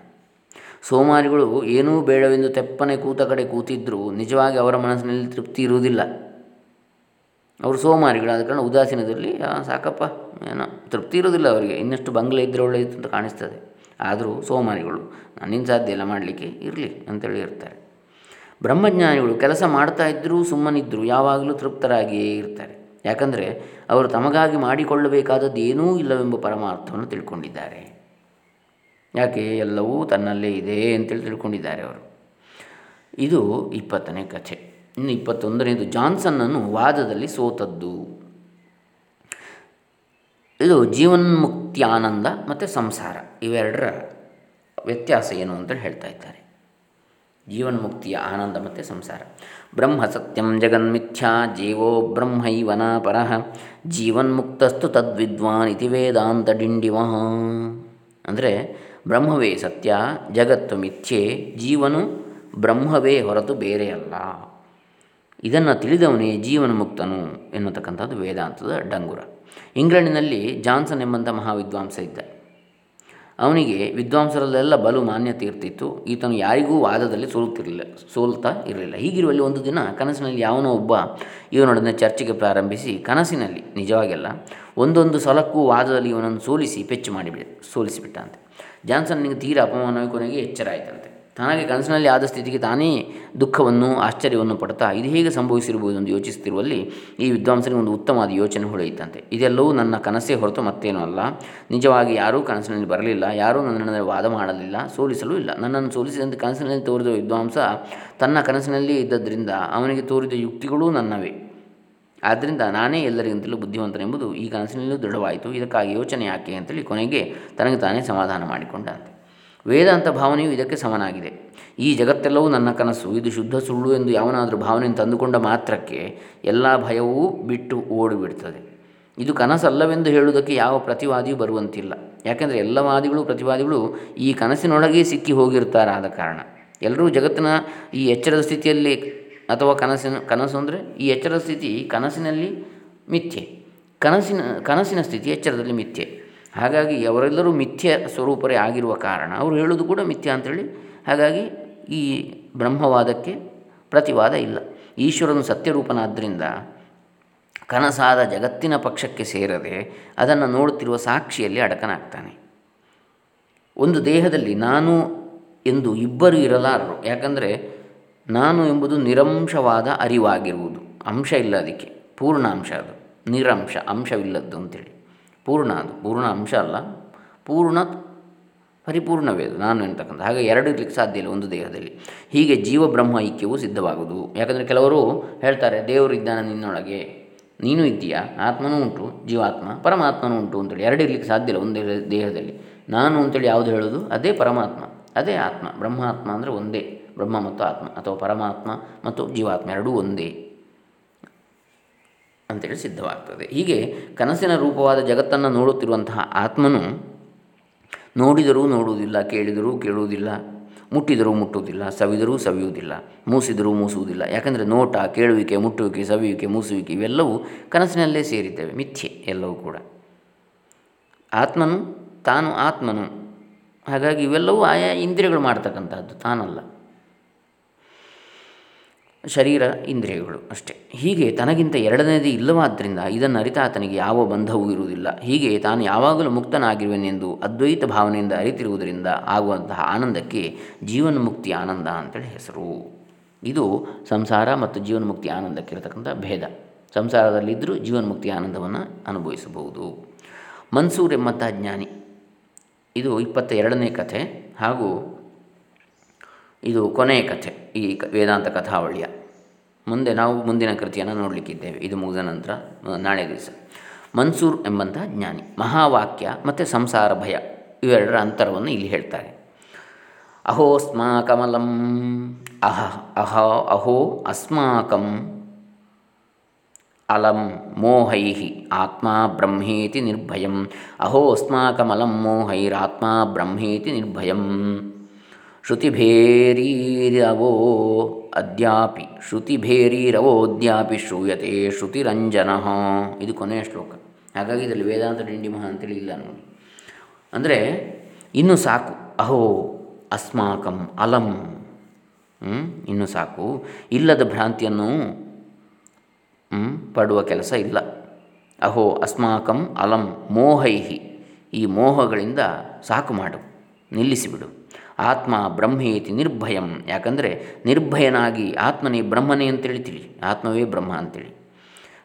ಸೋಮಾರಿಗಳು ಏನೂ ಬೇಡವೆಂದು ತೆಪ್ಪನೆ ಕೂತ ಕಡೆ ಕೂತಿದ್ದರೂ ನಿಜವಾಗಿ ಅವರ ಮನಸ್ಸಿನಲ್ಲಿ ತೃಪ್ತಿ ಇರುವುದಿಲ್ಲ. ಅವರು ಸೋಮಾರಿಗಳಾದ ಕಾರಣ ಉದಾಸೀನದಲ್ಲಿ ಸಾಕಪ್ಪ, ಏನೋ ತೃಪ್ತಿ ಇರೋದಿಲ್ಲ ಅವರಿಗೆ, ಇನ್ನಷ್ಟು ಬಂಗ್ಲೆ ಇದ್ದರೆ ಒಳ್ಳೆಯದು ಅಂತ ಕಾಣಿಸ್ತದೆ. ಆದರೂ ಸೋಮಾರಿಗಳು ನನ್ನಿಂದ ಸಾಧ್ಯ ಇಲ್ಲ, ಮಾಡಲಿಕ್ಕೆ ಇರಲಿ ಅಂತೇಳಿ ಇರ್ತಾರೆ. ಬ್ರಹ್ಮಜ್ಞಾನಿಗಳು ಕೆಲಸ ಮಾಡ್ತಾ ಇದ್ದರೂ ಸುಮ್ಮನಿದ್ದರೂ ಯಾವಾಗಲೂ ತೃಪ್ತರಾಗಿಯೇ ಇರ್ತಾರೆ. ಯಾಕಂದರೆ ಅವರು ತಮಗಾಗಿ ಮಾಡಿಕೊಳ್ಳಬೇಕಾದದ್ದು ಏನೂ ಇಲ್ಲವೆಂಬ ಪರಮಾರ್ಥವನ್ನು ತಿಳ್ಕೊಂಡಿದ್ದಾರೆ. ಯಾಕೆ? ಎಲ್ಲವೂ ತನ್ನಲ್ಲೇ ಇದೆ ಅಂತೇಳಿ ತಿಳ್ಕೊಂಡಿದ್ದಾರೆ ಅವರು. ಇದು ಇಪ್ಪತ್ತನೇ ಕಥೆ. ಇನ್ನು ಇಪ್ಪತ್ತೊಂದನೇದು ಜಾನ್ಸನ್ನನ್ನು ವಾದದಲ್ಲಿ ಸೋತದ್ದು. ಇದು ಜೀವನ್ಮುಕ್ತಿ ಆನಂದ ಮತ್ತು ಸಂಸಾರ ಇವೆರಡರ ವ್ಯತ್ಯಾಸ ಏನು ಅಂತ ಹೇಳ್ತಾ ಇದ್ದಾರೆ. ಜೀವನ್ಮುಕ್ತಿಯ ಆನಂದ ಮತ್ತು ಸಂಸಾರ. ಬ್ರಹ್ಮ ಸತ್ಯಂ ಜಗನ್ಮಿಥ್ಯಾ ಜೀವೋ ಬ್ರಹ್ಮೈವನ ಪರಃ ಜೀವನ್ಮುಕ್ತಸ್ತು ತದ್ವಿದ್ವಾನ್ ಇತಿ ವೇದಾಂತ ಡಿಂಡಿವ ಅಂದರೆ ಬ್ರಹ್ಮವೇ ಸತ್ಯ, ಜಗತ್ತು ಮಿಥ್ಯೆ, ಜೀವನು ಬ್ರಹ್ಮವೇ ಹೊರತು ಬೇರೆಯಲ್ಲ ಇದನ್ನು ತಿಳಿದವನೇ ಜೀವನ ಮುಕ್ತನು ಎನ್ನತಕ್ಕಂಥದ್ದು ವೇದಾಂತದ ಡಂಗುರ. ಇಂಗ್ಲೆಂಡಿನಲ್ಲಿ ಜಾನ್ಸನ್ ಎಂಬಂಥ ಮಹಾವಿದ್ವಾಂಸ ಇದ್ದ. ಅವನಿಗೆ ವಿದ್ವಾಂಸರಲ್ಲೆಲ್ಲ ಬಲು ಮಾನ್ಯತೆ ಇರ್ತಿತ್ತು ಈತನು ಯಾರಿಗೂ ವಾದದಲ್ಲಿ ಸೋಲುತ್ತಿರಲಿಲ್ಲ, ಸೋಲ್ತಾ ಇರಲಿಲ್ಲ. ಹೀಗಿರುವಲ್ಲಿ ಒಂದು ದಿನ ಕನಸಿನಲ್ಲಿ ಯಾವನೋ ಒಬ್ಬ ಇವನೊಡನೆ ಚರ್ಚೆಗೆ ಪ್ರಾರಂಭಿಸಿ ಕನಸಿನಲ್ಲಿ, ನಿಜವಾಗೆಲ್ಲ, ಒಂದೊಂದು ಸಲಕ್ಕೂ ವಾದದಲ್ಲಿ ಇವನನ್ನು ಸೋಲಿಸಿ, ಪೆಚ್ಚು ಮಾಡಿಬಿಡ, ಸೋಲಿಸಿಬಿಟ್ಟಂತೆ. ಜಾನ್ಸನ್ನಿಗೆ ತೀರಾ ಅಪಮಾನವಾಗಿ ಕೊನೆಗೆ ಎಚ್ಚರ ಆಯಿತಂತೆ. ತನಗೆ ಕನಸಿನಲ್ಲಿ ಆದ ಸ್ಥಿತಿಗೆ ತಾನೇ ದುಃಖವನ್ನು, ಆಶ್ಚರ್ಯವನ್ನು ಪಡ್ತಾ ಇದು ಹೇಗೆ ಸಂಭವಿಸಿರಬಹುದು ಎಂದು ಯೋಚಿಸುತ್ತಿರುವಲ್ಲಿ ಈ ವಿದ್ವಾಂಸನಿಗೆ ಒಂದು ಉತ್ತಮವಾದ ಯೋಚನೆ ಹೊಳೆಯಿತಂತೆ ಇದೆಲ್ಲವೂ ನನ್ನ ಕನಸೇ ಹೊರತು ಮತ್ತೇನೂ ಅಲ್ಲ. ನಿಜವಾಗಿ ಯಾರೂ ಕನಸಿನಲ್ಲಿ ಬರಲಿಲ್ಲ, ಯಾರೂ ನನ್ನನ್ನು ವಾದ ಮಾಡಲಿಲ್ಲ, ಸೋಲಿಸಲು ಇಲ್ಲ. ನನ್ನನ್ನು ಸೋಲಿಸಿದಂತೆ ಕನಸಿನಲ್ಲಿ ತೋರಿದ ವಿದ್ವಾಂಸ ತನ್ನ ಕನಸಿನಲ್ಲಿ ಇದ್ದದ್ದರಿಂದ ಅವನಿಗೆ ತೋರಿದ ಯುಕ್ತಿಗಳೂ ನನ್ನವೇ. ಆದ್ದರಿಂದ ನಾನೇ ಎಲ್ಲರಿಗಿಂತಲೂ ಬುದ್ಧಿವಂತನೆಂಬುದು ಈ ಕನಸಿನಲ್ಲೂ ದೃಢವಾಯಿತು. ಇದಕ್ಕಾಗಿ ಯೋಚನೆ ಯಾಕೆ ಅಂತೇಳಿ ಕೊನೆಗೆ ತನಗೆ ತಾನೇ ಸಮಾಧಾನ ಮಾಡಿಕೊಂಡಂತೆ. ವೇದಾಂತ ಭಾವನೆಯು ಇದಕ್ಕೆ ಸಮನಾಗಿದೆ. ಈ ಜಗತ್ತೆಲ್ಲವೂ ನನ್ನ ಕನಸು. ಇದು ಶುದ್ಧ ಸುಳ್ಳು ಎಂದು ಯಾವನಾದರೂ ಭಾವನೆಯನ್ನು ತಂದುಕೊಂಡ ಮಾತ್ರಕ್ಕೆ ಎಲ್ಲ ಭಯವೂ ಬಿಟ್ಟು ಓಡಿಬಿಡ್ತದೆ. ಇದು ಕನಸಲ್ಲವೆಂದು ಹೇಳುವುದಕ್ಕೆ ಯಾವ ಪ್ರತಿವಾದಿಯೂ ಬರುವಂತಿಲ್ಲ. ಯಾಕೆಂದರೆ ಎಲ್ಲ ವಾದಿಗಳು ಪ್ರತಿವಾದಿಗಳು ಈ ಕನಸಿನೊಳಗೆ ಸಿಕ್ಕಿ ಹೋಗಿರ್ತಾರಾದ ಕಾರಣ. ಎಲ್ಲರೂ ಜಗತ್ತಿನ ಈ ಎಚ್ಚರದ ಸ್ಥಿತಿಯಲ್ಲಿ ಅಥವಾ ಕನಸಿನ, ಕನಸು ಅಂದರೆ ಈ ಎಚ್ಚರದ ಸ್ಥಿತಿ ಕನಸಿನಲ್ಲಿ ಮಿಥ್ಯೆ. ಕನಸಿನ ಕನಸಿನ ಸ್ಥಿತಿ ಎಚ್ಚರದಲ್ಲಿ ಮಿಥ್ಯೆ. ಹಾಗಾಗಿ ಅವರೆಲ್ಲರೂ ಮಿಥ್ಯ ಸ್ವರೂಪರೇ ಆಗಿರುವ ಕಾರಣ ಅವರು ಹೇಳೋದು ಕೂಡ ಮಿಥ್ಯ ಅಂಥೇಳಿ ಹಾಗಾಗಿ ಈ ಬ್ರಹ್ಮವಾದಕ್ಕೆ ಪ್ರತಿವಾದ ಇಲ್ಲ. ಈಶ್ವರನು ಸತ್ಯರೂಪನಾದ್ದರಿಂದ ಕನಸಾದ ಜಗತ್ತಿನ ಪಕ್ಷಕ್ಕೆ ಸೇರದೆ ಅದನ್ನು ನೋಡುತ್ತಿರುವ ಸಾಕ್ಷಿಯಲ್ಲಿ ಅಡಕನಾಗ್ತಾನೆ. ಒಂದು ದೇಹದಲ್ಲಿ ನಾನು ಎಂದು ಇಬ್ಬರು ಇರಲಾರರು. ಯಾಕಂದರೆ ನಾನು ಎಂಬುದು ನಿರಂಶವಾದ ಅರಿವಾಗಿರುವುದು. ಅಂಶ ಇಲ್ಲ ಅದಕ್ಕೆ. ಪೂರ್ಣಾಂಶ ಅದು. ನಿರಂಶ, ಅಂಶವಿಲ್ಲದ್ದು ಅಂತೇಳಿ. ಪೂರ್ಣ ಅದು, ಪೂರ್ಣ ಅಂಶ ಅಲ್ಲ. ಪೂರ್ಣ ಪರಿಪೂರ್ಣವೇ ಅದು ನಾನು ಎಂತಕ್ಕಂಥ ಹಾಗೆ ಎರಡು ಇರಲಿಕ್ಕೆ ಸಾಧ್ಯ ಇಲ್ಲ ಒಂದು ದೇಹದಲ್ಲಿ. ಹೀಗೆ ಜೀವ ಬ್ರಹ್ಮ ಐಕ್ಯವು ಸಿದ್ಧವಾಗುವುದು. ಯಾಕಂದರೆ ಕೆಲವರು ಹೇಳ್ತಾರೆ, ದೇವರು ಇದ್ದಾನೆ ನಿನ್ನೊಳಗೆ. ನೀನು ಇದ್ದೀಯಾ? ಆತ್ಮನೂ ಉಂಟು, ಜೀವಾತ್ಮ, ಪರಮಾತ್ಮನೂ ಉಂಟು ಅಂತೇಳಿ ಎರಡು ಇರಲಿಕ್ಕೆ ಸಾಧ್ಯ ಇಲ್ಲ ಒಂದೇ ದೇಹದಲ್ಲಿ. ನಾನು ಅಂತೇಳಿ ಯಾವುದು ಹೇಳೋದು? ಅದೇ ಪರಮಾತ್ಮ, ಅದೇ ಆತ್ಮ. ಬ್ರಹ್ಮಾತ್ಮ ಅಂದರೆ ಒಂದೇ, ಬ್ರಹ್ಮ ಮತ್ತು ಆತ್ಮ ಅಥವಾ ಪರಮಾತ್ಮ ಮತ್ತು ಜೀವಾತ್ಮ ಎರಡೂ ಒಂದೇ. ಅಂತೇಳಿ ಸಿದ್ಧವಾಗ್ತದೆ. ಹೀಗೆ ಕನಸಿನ ರೂಪವಾದ ಜಗತ್ತನ್ನು ನೋಡುತ್ತಿರುವಂತಹ ಆತ್ಮನು ನೋಡಿದರೂ ನೋಡುವುದಿಲ್ಲ, ಕೇಳಿದರೂ ಕೇಳುವುದಿಲ್ಲ, ಮುಟ್ಟಿದರೂ ಮುಟ್ಟುವುದಿಲ್ಲ, ಸವಿದರೂ ಸವಿಯುವುದಿಲ್ಲ, ಮೂಸಿದರೂ ಮೂಸುವುದಿಲ್ಲ. ಯಾಕಂದರೆ ನೋಟ, ಕೇಳುವಿಕೆ, ಮುಟ್ಟುವಿಕೆ, ಸವಿಯುವಿಕೆ, ಮೂಸುವಿಕೆ ಇವೆಲ್ಲವೂ ಕನಸಿನಲ್ಲೇ ಸೇರಿದ್ದೇವೆ, ಮಿಥ್ಯೆ ಎಲ್ಲವೂ ಕೂಡ. ಆತ್ಮನು ತಾನು ಆತ್ಮನು. ಹಾಗಾಗಿ ಇವೆಲ್ಲವೂ ಆಯಾ ಇಂದ್ರಿಯಗಳು ಮಾಡ್ತಕ್ಕಂಥದ್ದು ತಾನಲ್ಲ. ಶರೀರ ಇಂದ್ರಿಯಗಳು ಅಷ್ಟೆ. ಹೀಗೆ ತನಗಿಂತ ಎರಡನೇದೇ ಇಲ್ಲವಾದ್ದರಿಂದ ಇದನ್ನು ಅರಿತ ಆತನಿಗೆ ಯಾವ ಬಂಧವೂ ಇರುವುದಿಲ್ಲ. ಹೀಗೆ ತಾನು ಯಾವಾಗಲೂ ಮುಕ್ತನಾಗಿರುವೆನೆಂದು ಅದ್ವೈತ ಭಾವನೆಯಿಂದ ಅರಿತಿರುವುದರಿಂದ ಆಗುವಂತಹ ಆನಂದಕ್ಕೆ ಜೀವನ್ಮುಕ್ತಿ ಆನಂದ ಅಂತೇಳಿ ಹೆಸರು. ಇದು ಸಂಸಾರ ಮತ್ತು ಜೀವನ್ಮುಕ್ತಿ ಆನಂದಕ್ಕೆ ಇರತಕ್ಕಂಥ ಭೇದ. ಸಂಸಾರದಲ್ಲಿದ್ದರೂ ಜೀವನ್ಮುಕ್ತಿ ಆನಂದವನ್ನು ಅನುಭವಿಸಬಹುದು. ಮನ್ಸೂರ್ ಎಂಬಂತಹ ಜ್ಞಾನಿ. ಇದು ಇಪ್ಪತ್ತ ಎರಡನೇ ಕಥೆ ಹಾಗೂ ಇದು ಕೊನೆಯ ಕಥೆ. ಈ ವೇದಾಂತ ಕಥಾವಳಿಯ. ಮುಂದೆ ನಾವು ಮುಂದಿನ ಕೃತಿಯನ್ನು ನೋಡಲಿಕ್ಕಿದ್ದೇವೆ. ಇದು ಮುಗಿದ ನಂತರ, ನಾಳೆ ದಿವಸ. ಮನ್ಸೂರ್ ಎಂಬಂತಹ ಜ್ಞಾನಿ, ಮಹಾವಾಕ್ಯ ಮತ್ತು ಸಂಸಾರ ಭಯ, ಇವೆರಡರ ಅಂತರವನ್ನು ಇಲ್ಲಿ ಹೇಳ್ತಾರೆ. ಅಹೋಸ್ಮಾಕಮಲಂ ಅಹ ಅಹ, ಅಹೋ ಅಸ್ಮಾಕಂ, ಅಲಂ ಮೋಹೈ ಆತ್ಮ ಬ್ರಹ್ಮೇತಿ ನಿರ್ಭಯಂ. ಅಹೋ ಅಸ್ಮಾಕಮಲಂ ಮೋಹೈರಾತ್ಮ ಬ್ರಹ್ಮೇತಿ ನಿರ್ಭಯಂ. ಶ್ರುತಿಭೇರೀರವೋ ಅದ್ಯಾಪಿ ಶ್ರುತಿಭೇರೀರವೋದ್ಯಾಪಿ ಶ್ರೂಯತೆ ಶ್ರುತಿರಂಜನ. ಇದು ಕೊನೆಯ ಶ್ಲೋಕ. ಹಾಗಾಗಿ ಇದರಲ್ಲಿ ವೇದಾಂತ ಡಿಂಡಿಮಹ ಅಂತೇಳಿ ಇಲ್ಲ ನೋಡಿ. ಅಂದರೆ ಇನ್ನು ಸಾಕು. ಅಹೋ, ಅಸ್ಮಾಕಂ ಅಲಂ. ಇನ್ನು ಸಾಕು. ಇಲ್ಲದ ಭ್ರಾಂತಿಯನ್ನು ಪಡುವ ಕೆಲಸ ಇಲ್ಲ. ಅಹೋ, ಅಸ್ಮಾಕಂ ಅಲಂ ಮೋಹೈಹಿ. ಈ ಮೋಹಗಳಿಂದ ಸಾಕು ಮಾಡು. ನಿಲ್ಲಿಸಿಬಿಡು. ಆತ್ಮ ಬ್ರಹ್ಮೇತಿ ನಿರ್ಭಯಂ. ಯಾಕಂದರೆ ನಿರ್ಭಯನಾಗಿ ಆತ್ಮನೇ ಬ್ರಹ್ಮನೇ ಅಂತೇಳಿ ತಿಳಿ ಆತ್ಮವೇ ಬ್ರಹ್ಮ ಅಂತೇಳಿ.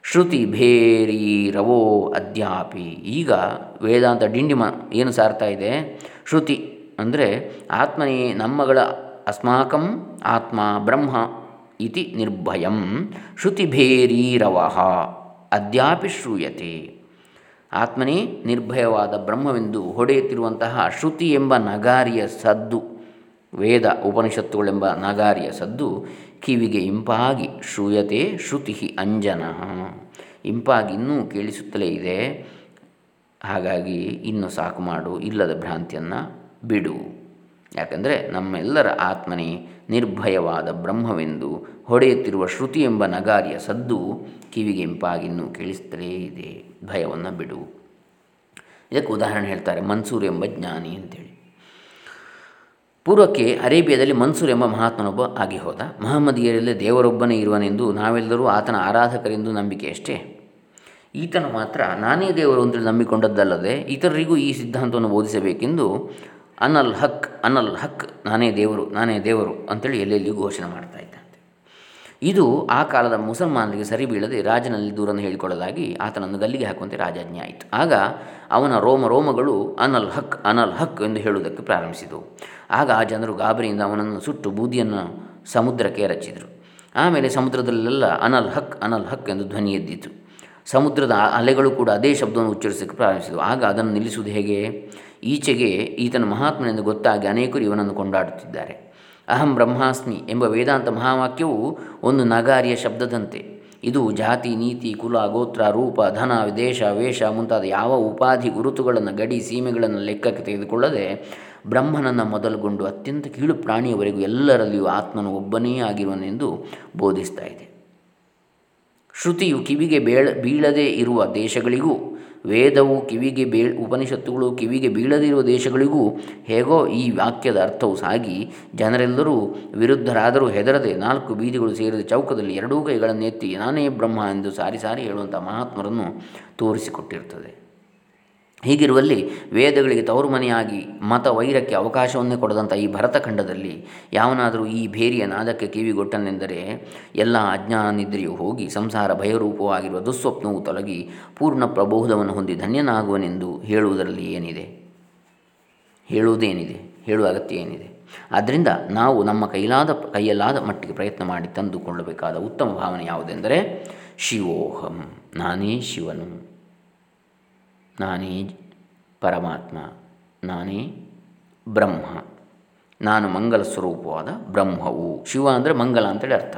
ಶ್ರುತಿ ಭೇರಿ ರವೋ ಅದ್ಯಾಪಿ. ಈಗ ವೇದಾಂತ ಡಿಂಡಿಮ ಏನು ಸಾರ್ತಾ ಇದೆ? ಶ್ರುತಿ ಅಂದರೆ ಆತ್ಮನೇ ನಮ್ಮಗಳ ಅಸ್ಮಾಕಂ ಆತ್ಮ ಬ್ರಹ್ಮ ಇತಿ ನಿರ್ಭಯಂ. ಶ್ರುತಿಭೇರೀರವ ಅದ್ಯಾಪಿ ಶ್ರೂಯತೆ. ಆತ್ಮನೇ ನಿರ್ಭಯವಾದ ಬ್ರಹ್ಮವೆಂದು ಹೊಡೆಯುತ್ತಿರುವಂತಹ ಶ್ರುತಿ ಎಂಬ ನಗಾರಿಯ ಸದ್ದು, ವೇದ ಉಪನಿಷತ್ತುಗಳೆಂಬ ನಗಾರಿಯ ಸದ್ದು ಕಿವಿಗೆ ಇಂಪಾಗಿ ಶ್ರೂಯತೆ ಶ್ರುತಿ ಅಂಜನ. ಇಂಪಾಗಿ ಇನ್ನೂ ಕೇಳಿಸುತ್ತಲೇ ಇದೆ. ಹಾಗಾಗಿ ಇನ್ನು ಸಾಕು ಮಾಡು, ಇಲ್ಲದ ಭ್ರಾಂತಿಯನ್ನು ಬಿಡು. ಯಾಕಂದರೆ ನಮ್ಮೆಲ್ಲರ ಆತ್ಮನೇ ನಿರ್ಭಯವಾದ ಬ್ರಹ್ಮವೆಂದು ಹೊಡೆಯುತ್ತಿರುವ ಶ್ರುತಿ ಎಂಬ ನಗಾರಿಯ ಸದ್ದು ಕಿವಿಗೆ ಇಂಪಾಗಿನ್ನೂ ಕೇಳಿಸ್ತಲೇ ಇದೆ. ಭಯವನ್ನು ಬಿಡು. ಇದಕ್ಕೆ ಉದಾಹರಣೆ ಹೇಳ್ತಾರೆ ಮನ್ಸೂರ್ ಎಂಬ ಜ್ಞಾನಿ ಅಂತೇಳಿ. ಪೂರ್ವಕ್ಕೆ ಅರೇಬಿಯಾದಲ್ಲಿ ಮನ್ಸೂರ್ ಎಂಬ ಮಹಾತ್ಮನೊಬ್ಬ ಆಗಿ ಹೋದ. ಮಹಮ್ಮದಿಯರಲ್ಲೇ ದೇವರೊಬ್ಬನೇ ಇರುವನೆಂದು ನಾವೆಲ್ಲರೂ ಆತನ ಆರಾಧಕರೆಂದು ನಂಬಿಕೆ ಅಷ್ಟೇ. ಈತನು ಮಾತ್ರ ನಾನೇ ದೇವರು ಅಂತೇಳಿ ನಂಬಿಕೊಂಡದ್ದಲ್ಲದೆ ಇತರರಿಗೂ ಈ ಸಿದ್ಧಾಂತವನ್ನು ಬೋಧಿಸಬೇಕೆಂದು ಅನಲ್ ಹಕ್ ಅನಲ್ ಹಕ್, ನಾನೇ ದೇವರು ನಾನೇ ದೇವರು ಅಂತೇಳಿ ಎಲ್ಲೆಲ್ಲಿ ಘೋಷಣೆ ಮಾಡ್ತಾ ಇದ್ದಂತೆ. ಇದು ಆ ಕಾಲದ ಮುಸಲ್ಮಾನರಿಗೆ ಸರಿ ಬೀಳದೆ ರಾಜನಲ್ಲಿ ದೂರನ್ನು ಹೇಳಿಕೊಳ್ಳಲಾಗಿ ಆತನನ್ನು ಗಲ್ಲಿಗೆ ಹಾಕುವಂತೆ ರಾಜಾಜ್ಞೆ ಆಯಿತು. ಆಗ ಅವನ ರೋಮ ರೋಮಗಳು ಅನಲ್ ಹಕ್ ಅನಲ್ ಹಕ್ ಎಂದು ಹೇಳುವುದಕ್ಕೆ ಪ್ರಾರಂಭಿಸಿದವು. ಆಗ ಆ ಜನರು ಗಾಬರಿಯಿಂದ ಅವನನ್ನು ಸುಟ್ಟು ಬೂದಿಯನ್ನು ಸಮುದ್ರಕ್ಕೆ ಎರಚಿದರು. ಆಮೇಲೆ ಸಮುದ್ರದಲ್ಲೆಲ್ಲ ಅನಲ್ ಹಕ್ ಅನಲ್ ಹಕ್ ಎಂದು ಧ್ವನಿ ಎದ್ದಿತು. ಸಮುದ್ರದ ಅಲೆಗಳು ಕೂಡ ಅದೇ ಶಬ್ದವನ್ನು ಉಚ್ಚರಿಸಕ್ಕೆ ಪ್ರಾರಂಭಿಸಿದವು. ಆಗ ಅದನ್ನು ನಿಲ್ಲಿಸುವುದು ಹೇಗೆ? ಈಚೆಗೆ ಈತನ ಮಹಾತ್ಮನೆಂದು ಗೊತ್ತಾಗಿ ಅನೇಕರು ಇವನನ್ನು ಕೊಂಡಾಡುತ್ತಿದ್ದಾರೆ. ಅಹಂ ಬ್ರಹ್ಮಾಸ್ಮಿ ಎಂಬ ವೇದಾಂತ ಮಹಾವಾಕ್ಯವು ಒಂದು ನಗಾರಿಯ ಶಬ್ದದಂತೆ. ಇದು ಜಾತಿ, ನೀತಿ, ಕುಲ, ಗೋತ್ರ, ರೂಪ, ಧನ ದೇಶ ವೇಷ ಮುಂತಾದ ಯಾವ ಉಪಾಧಿ ಗುರುತುಗಳನ್ನು ಗಡಿ ಸೀಮೆಗಳನ್ನು ಲೆಕ್ಕಕ್ಕೆ ತೆಗೆದುಕೊಳ್ಳದೆ ಬ್ರಹ್ಮನನ್ನು ಮೊದಲುಗೊಂಡು ಅತ್ಯಂತ ಕೀಳು ಪ್ರಾಣಿಯವರೆಗೂ ಎಲ್ಲರಲ್ಲಿಯೂ ಆತ್ಮನು ಒಬ್ಬನೇ ಆಗಿರುವನೆಂದು ಬೋಧಿಸ್ತಾ ಇದೆ. ಶ್ರುತಿಯು ಕಿವಿಗೆ ಬೇಳ ಬೀಳದೇ ಇರುವ ದೇಶಗಳಿಗೂ ವೇದವು ಕಿವಿಗೆ ಬೀಳ್, ಉಪನಿಷತ್ತುಗಳು ಕಿವಿಗೆ ಬೀಳದಿರುವ ದೇಶಗಳಿಗೂ ಹೇಗೋ ಈ ವಾಕ್ಯದ ಅರ್ಥವು ಸಾಗಿ, ಜನರೆಲ್ಲರೂ ವಿರುದ್ಧರಾದರೂ ಹೆದರದೆ ನಾಲ್ಕು ಬೀದಿಗಳು ಸೇರಿದ ಚೌಕದಲ್ಲಿ ಎರಡೂ ಕೈಗಳನ್ನೆತ್ತಿ, ನಾನೇ ಬ್ರಹ್ಮ ಎಂದು ಸಾರಿ ಸಾರಿ ಹೇಳುವಂಥ ಮಹಾತ್ಮರನ್ನು ತೋರಿಸಿಕೊಟ್ಟಿರ್ತದೆ ಹೀಗಿರುವಲ್ಲಿ ವೇದಗಳಿಗೆ ತವರು ಮನೆಯಾಗಿ ಮತ ವೈರಕ್ಕೆ ಅವಕಾಶವನ್ನೇ ಕೊಡದಂಥ ಈ ಭರತಖಂಡದಲ್ಲಿ ಯಾವನಾದರೂ ಈ ಭೇರಿಯ ನಾದಕ್ಕೆ ಕಿವಿಗೊಟ್ಟನೆಂದರೆ ಎಲ್ಲ ಅಜ್ಞಾನ ನಿದ್ರೆಯು ಹೋಗಿ ಸಂಸಾರ ಭಯರೂಪವಾಗಿರುವ ದುಸ್ವಪ್ನವು ತೊಲಗಿ ಪೂರ್ಣ ಪ್ರಬೋಧವನ್ನು ಹೊಂದಿ ಧನ್ಯನಾಗುವನೆಂದು ಹೇಳುವುದರಲ್ಲಿ ಏನಿದೆ? ಹೇಳುವುದೇನಿದೆ? ಹೇಳುವ ಅಗತ್ಯ ಏನಿದೆ? ಆದ್ದರಿಂದ ನಾವು ನಮ್ಮ ಕೈಲಾದ, ಕೈಯಲ್ಲಾದ ಮಟ್ಟಿಗೆ ಪ್ರಯತ್ನ ಮಾಡಿ ತಂದುಕೊಳ್ಳಬೇಕಾದ ಉತ್ತಮ ಭಾವನೆ ಯಾವುದೆಂದರೆ ಶಿವೋಹಂ, ನಾನೇ ಶಿವನು. ನಾನೇ ಪರಮಾತ್ಮ, ನಾನೇ ಬ್ರಹ್ಮ. ನಾನು ಮಂಗಲ ಸ್ವರೂಪವಾದ ಬ್ರಹ್ಮವು. ಶಿವ ಅಂದರೆ ಮಂಗಲ ಅಂತೇಳಿ ಅರ್ಥ.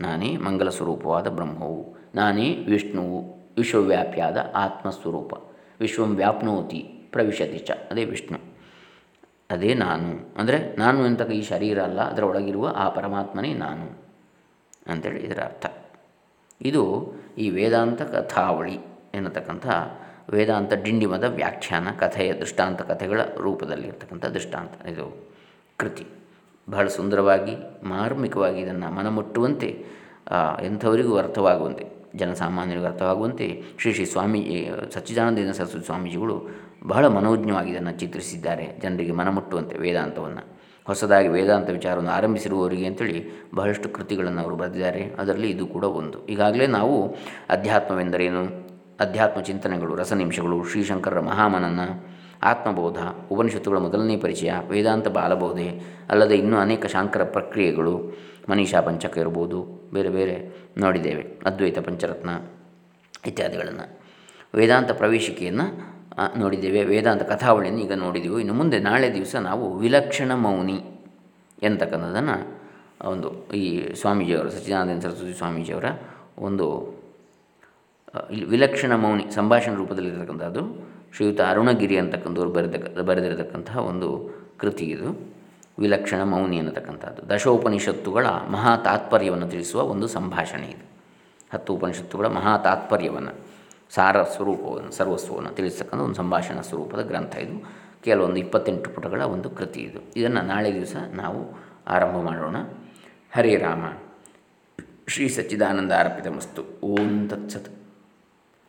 ನಾನೇ ಮಂಗಲ ಸ್ವರೂಪವಾದ ಬ್ರಹ್ಮವು. ನಾನೇ ವಿಷ್ಣುವು, ವಿಶ್ವವ್ಯಾಪಿಯಾದ ಆತ್ಮಸ್ವರೂಪ. ವಿಶ್ವಂ ವ್ಯಾಪ್ನೋತಿ ಪ್ರವಿಶತಿ ಚ, ಅದೇ ವಿಷ್ಣು. ಅದೇ ನಾನು. ಅಂದರೆ ನಾನು ಎಂತಕ್ಕ ಈ ಶರೀರ ಅಲ್ಲ ಅದರ ಒಳಗಿರುವ ಆ ಪರಮಾತ್ಮನೇ ನಾನು ಅಂತೇಳಿ ಇದರ ಅರ್ಥ. ಇದು ಈ ವೇದಾಂತ ಕಥಾವಳಿ ಎನ್ನತಕ್ಕಂಥ ವೇದಾಂತ ಡಿಂಡಿಮದ ವ್ಯಾಖ್ಯಾನ, ಕಥೆಯ ದೃಷ್ಟಾಂತ ಕಥೆಗಳ ರೂಪದಲ್ಲಿರ್ತಕ್ಕಂಥ ದೃಷ್ಟಾಂತ. ಇದು ಕೃತಿ. ಬಹಳ ಸುಂದರವಾಗಿ, ಮಾರ್ಮಿಕವಾಗಿ ಇದನ್ನು ಮನಮುಟ್ಟುವಂತೆ ಎಂಥವರಿಗೂ ಅರ್ಥವಾಗುವಂತೆ, ಜನಸಾಮಾನ್ಯರಿಗೂ ಅರ್ಥವಾಗುವಂತೆ ಶ್ರೀ ಶ್ರೀ ಸ್ವಾಮಿ ಸಚ್ಚಿದಾನಂದ ಸರಸ್ವತಿ ಸ್ವಾಮೀಜಿಗಳು ಬಹಳ ಮನೋಜ್ಞವಾಗಿ ಇದನ್ನು ಚಿತ್ರಿಸಿದ್ದಾರೆ, ಜನರಿಗೆ ಮನಮುಟ್ಟುವಂತೆ ವೇದಾಂತವನ್ನು. ಹೊಸದಾಗಿ ವೇದಾಂತ ವಿಚಾರವನ್ನು ಆರಂಭಿಸಿರುವವರಿಗೆ ಅಂತೇಳಿ ಬಹಳಷ್ಟು ಕೃತಿಗಳನ್ನು ಅವರು ಬರೆದಿದ್ದಾರೆ, ಅದರಲ್ಲಿ ಇದು ಕೂಡ ಒಂದು. ಈಗಾಗಲೇ ನಾವು ಅಧ್ಯಾತ್ಮವೆಂದರೇನು? ಅಧ್ಯಾತ್ಮ ಚಿಂತನೆಗಳು, ರಸನಿಮಿಷಗಳು, ಶ್ರೀಶಂಕರರ ಮಹಾಮನನ, ಆತ್ಮಬೋಧ, ಉಪನಿಷತ್ತುಗಳ ಮೊದಲನೇ ಪರಿಚಯ, ವೇದಾಂತ ಬಾಲಬೋಧೆ, ಅಲ್ಲದೆ ಇನ್ನೂ ಅನೇಕ ಶಾಂಕರ ಪ್ರಕ್ರಿಯೆಗಳು ಮನೀಷಾ ಪಂಚಕ ಇರ್ಬೋದು, ಬೇರೆ ಬೇರೆ ನೋಡಿದ್ದೇವೆ, ಅದ್ವೈತ ಪಂಚರತ್ನ ಇತ್ಯಾದಿಗಳನ್ನು. ವೇದಾಂತ ಪ್ರವೇಶಿಕೆಯನ್ನು ನೋಡಿದ್ದೇವೆ, ವೇದಾಂತ ಕಥಾವಳಿಯನ್ನು ಈಗ ನೋಡಿದೆವು. ಇನ್ನು ಮುಂದೆ ನಾಳೆ ದಿವಸ ನಾವು ವಿಲಕ್ಷಣ ಮೌನಿ ಎಂತಕ್ಕಂಥದ್ದನ್ನು ಒಂದು ಈ ಸ್ವಾಮೀಜಿಯವರ, ಸಚ್ಚಿದಾನಂದ ಸರಸ್ವತಿ ಸ್ವಾಮೀಜಿಯವರ ಒಂದು ವಿಲಕ್ಷಣ ಮೌನಿ ಸಂಭಾಷಣೆ ರೂಪದಲ್ಲಿರತಕ್ಕಂಥದ್ದು, ಶ್ರೀಯುತ ಅರುಣಗಿರಿ ಅಂತಕ್ಕಂಥವ್ರು ಬರೆದ ಬರೆದಿರತಕ್ಕಂತಹ ಒಂದು ಕೃತಿ ಇದು. ವಿಲಕ್ಷಣ ಮೌನಿ ಅನ್ನತಕ್ಕಂಥದ್ದು. ದಶೋಪನಿಷತ್ತುಗಳ ಮಹಾ ತಾತ್ಪರ್ಯವನ್ನು ತಿಳಿಸುವ ಒಂದು ಸಂಭಾಷಣೆ ಇದು. ಹತ್ತು ಉಪನಿಷತ್ತುಗಳ ಮಹಾ ತಾತ್ಪರ್ಯವನ್ನು ಸಾರ ಸ್ವರೂಪವನ್ನು, ಸರ್ವಸ್ವವನ್ನು ತಿಳಿಸ್ತಕ್ಕಂಥ ಒಂದು ಸಂಭಾಷಣಾ ಸ್ವರೂಪದ ಗ್ರಂಥ ಇದು. ಕೆಲವೊಂದು ಇಪ್ಪತ್ತೆಂಟು ಪುಟಗಳ ಒಂದು ಕೃತಿ ಇದು. ಇದನ್ನು ನಾಳೆ ದಿವಸ ನಾವು ಆರಂಭ ಮಾಡೋಣ. ಹರೇ ರಾಮ. ಶ್ರೀ ಸಚ್ಚಿದಾನಂದ ಅರ್ಪಿತ ಮಸ್ತು ಓಂ ತತ್ಸತ್.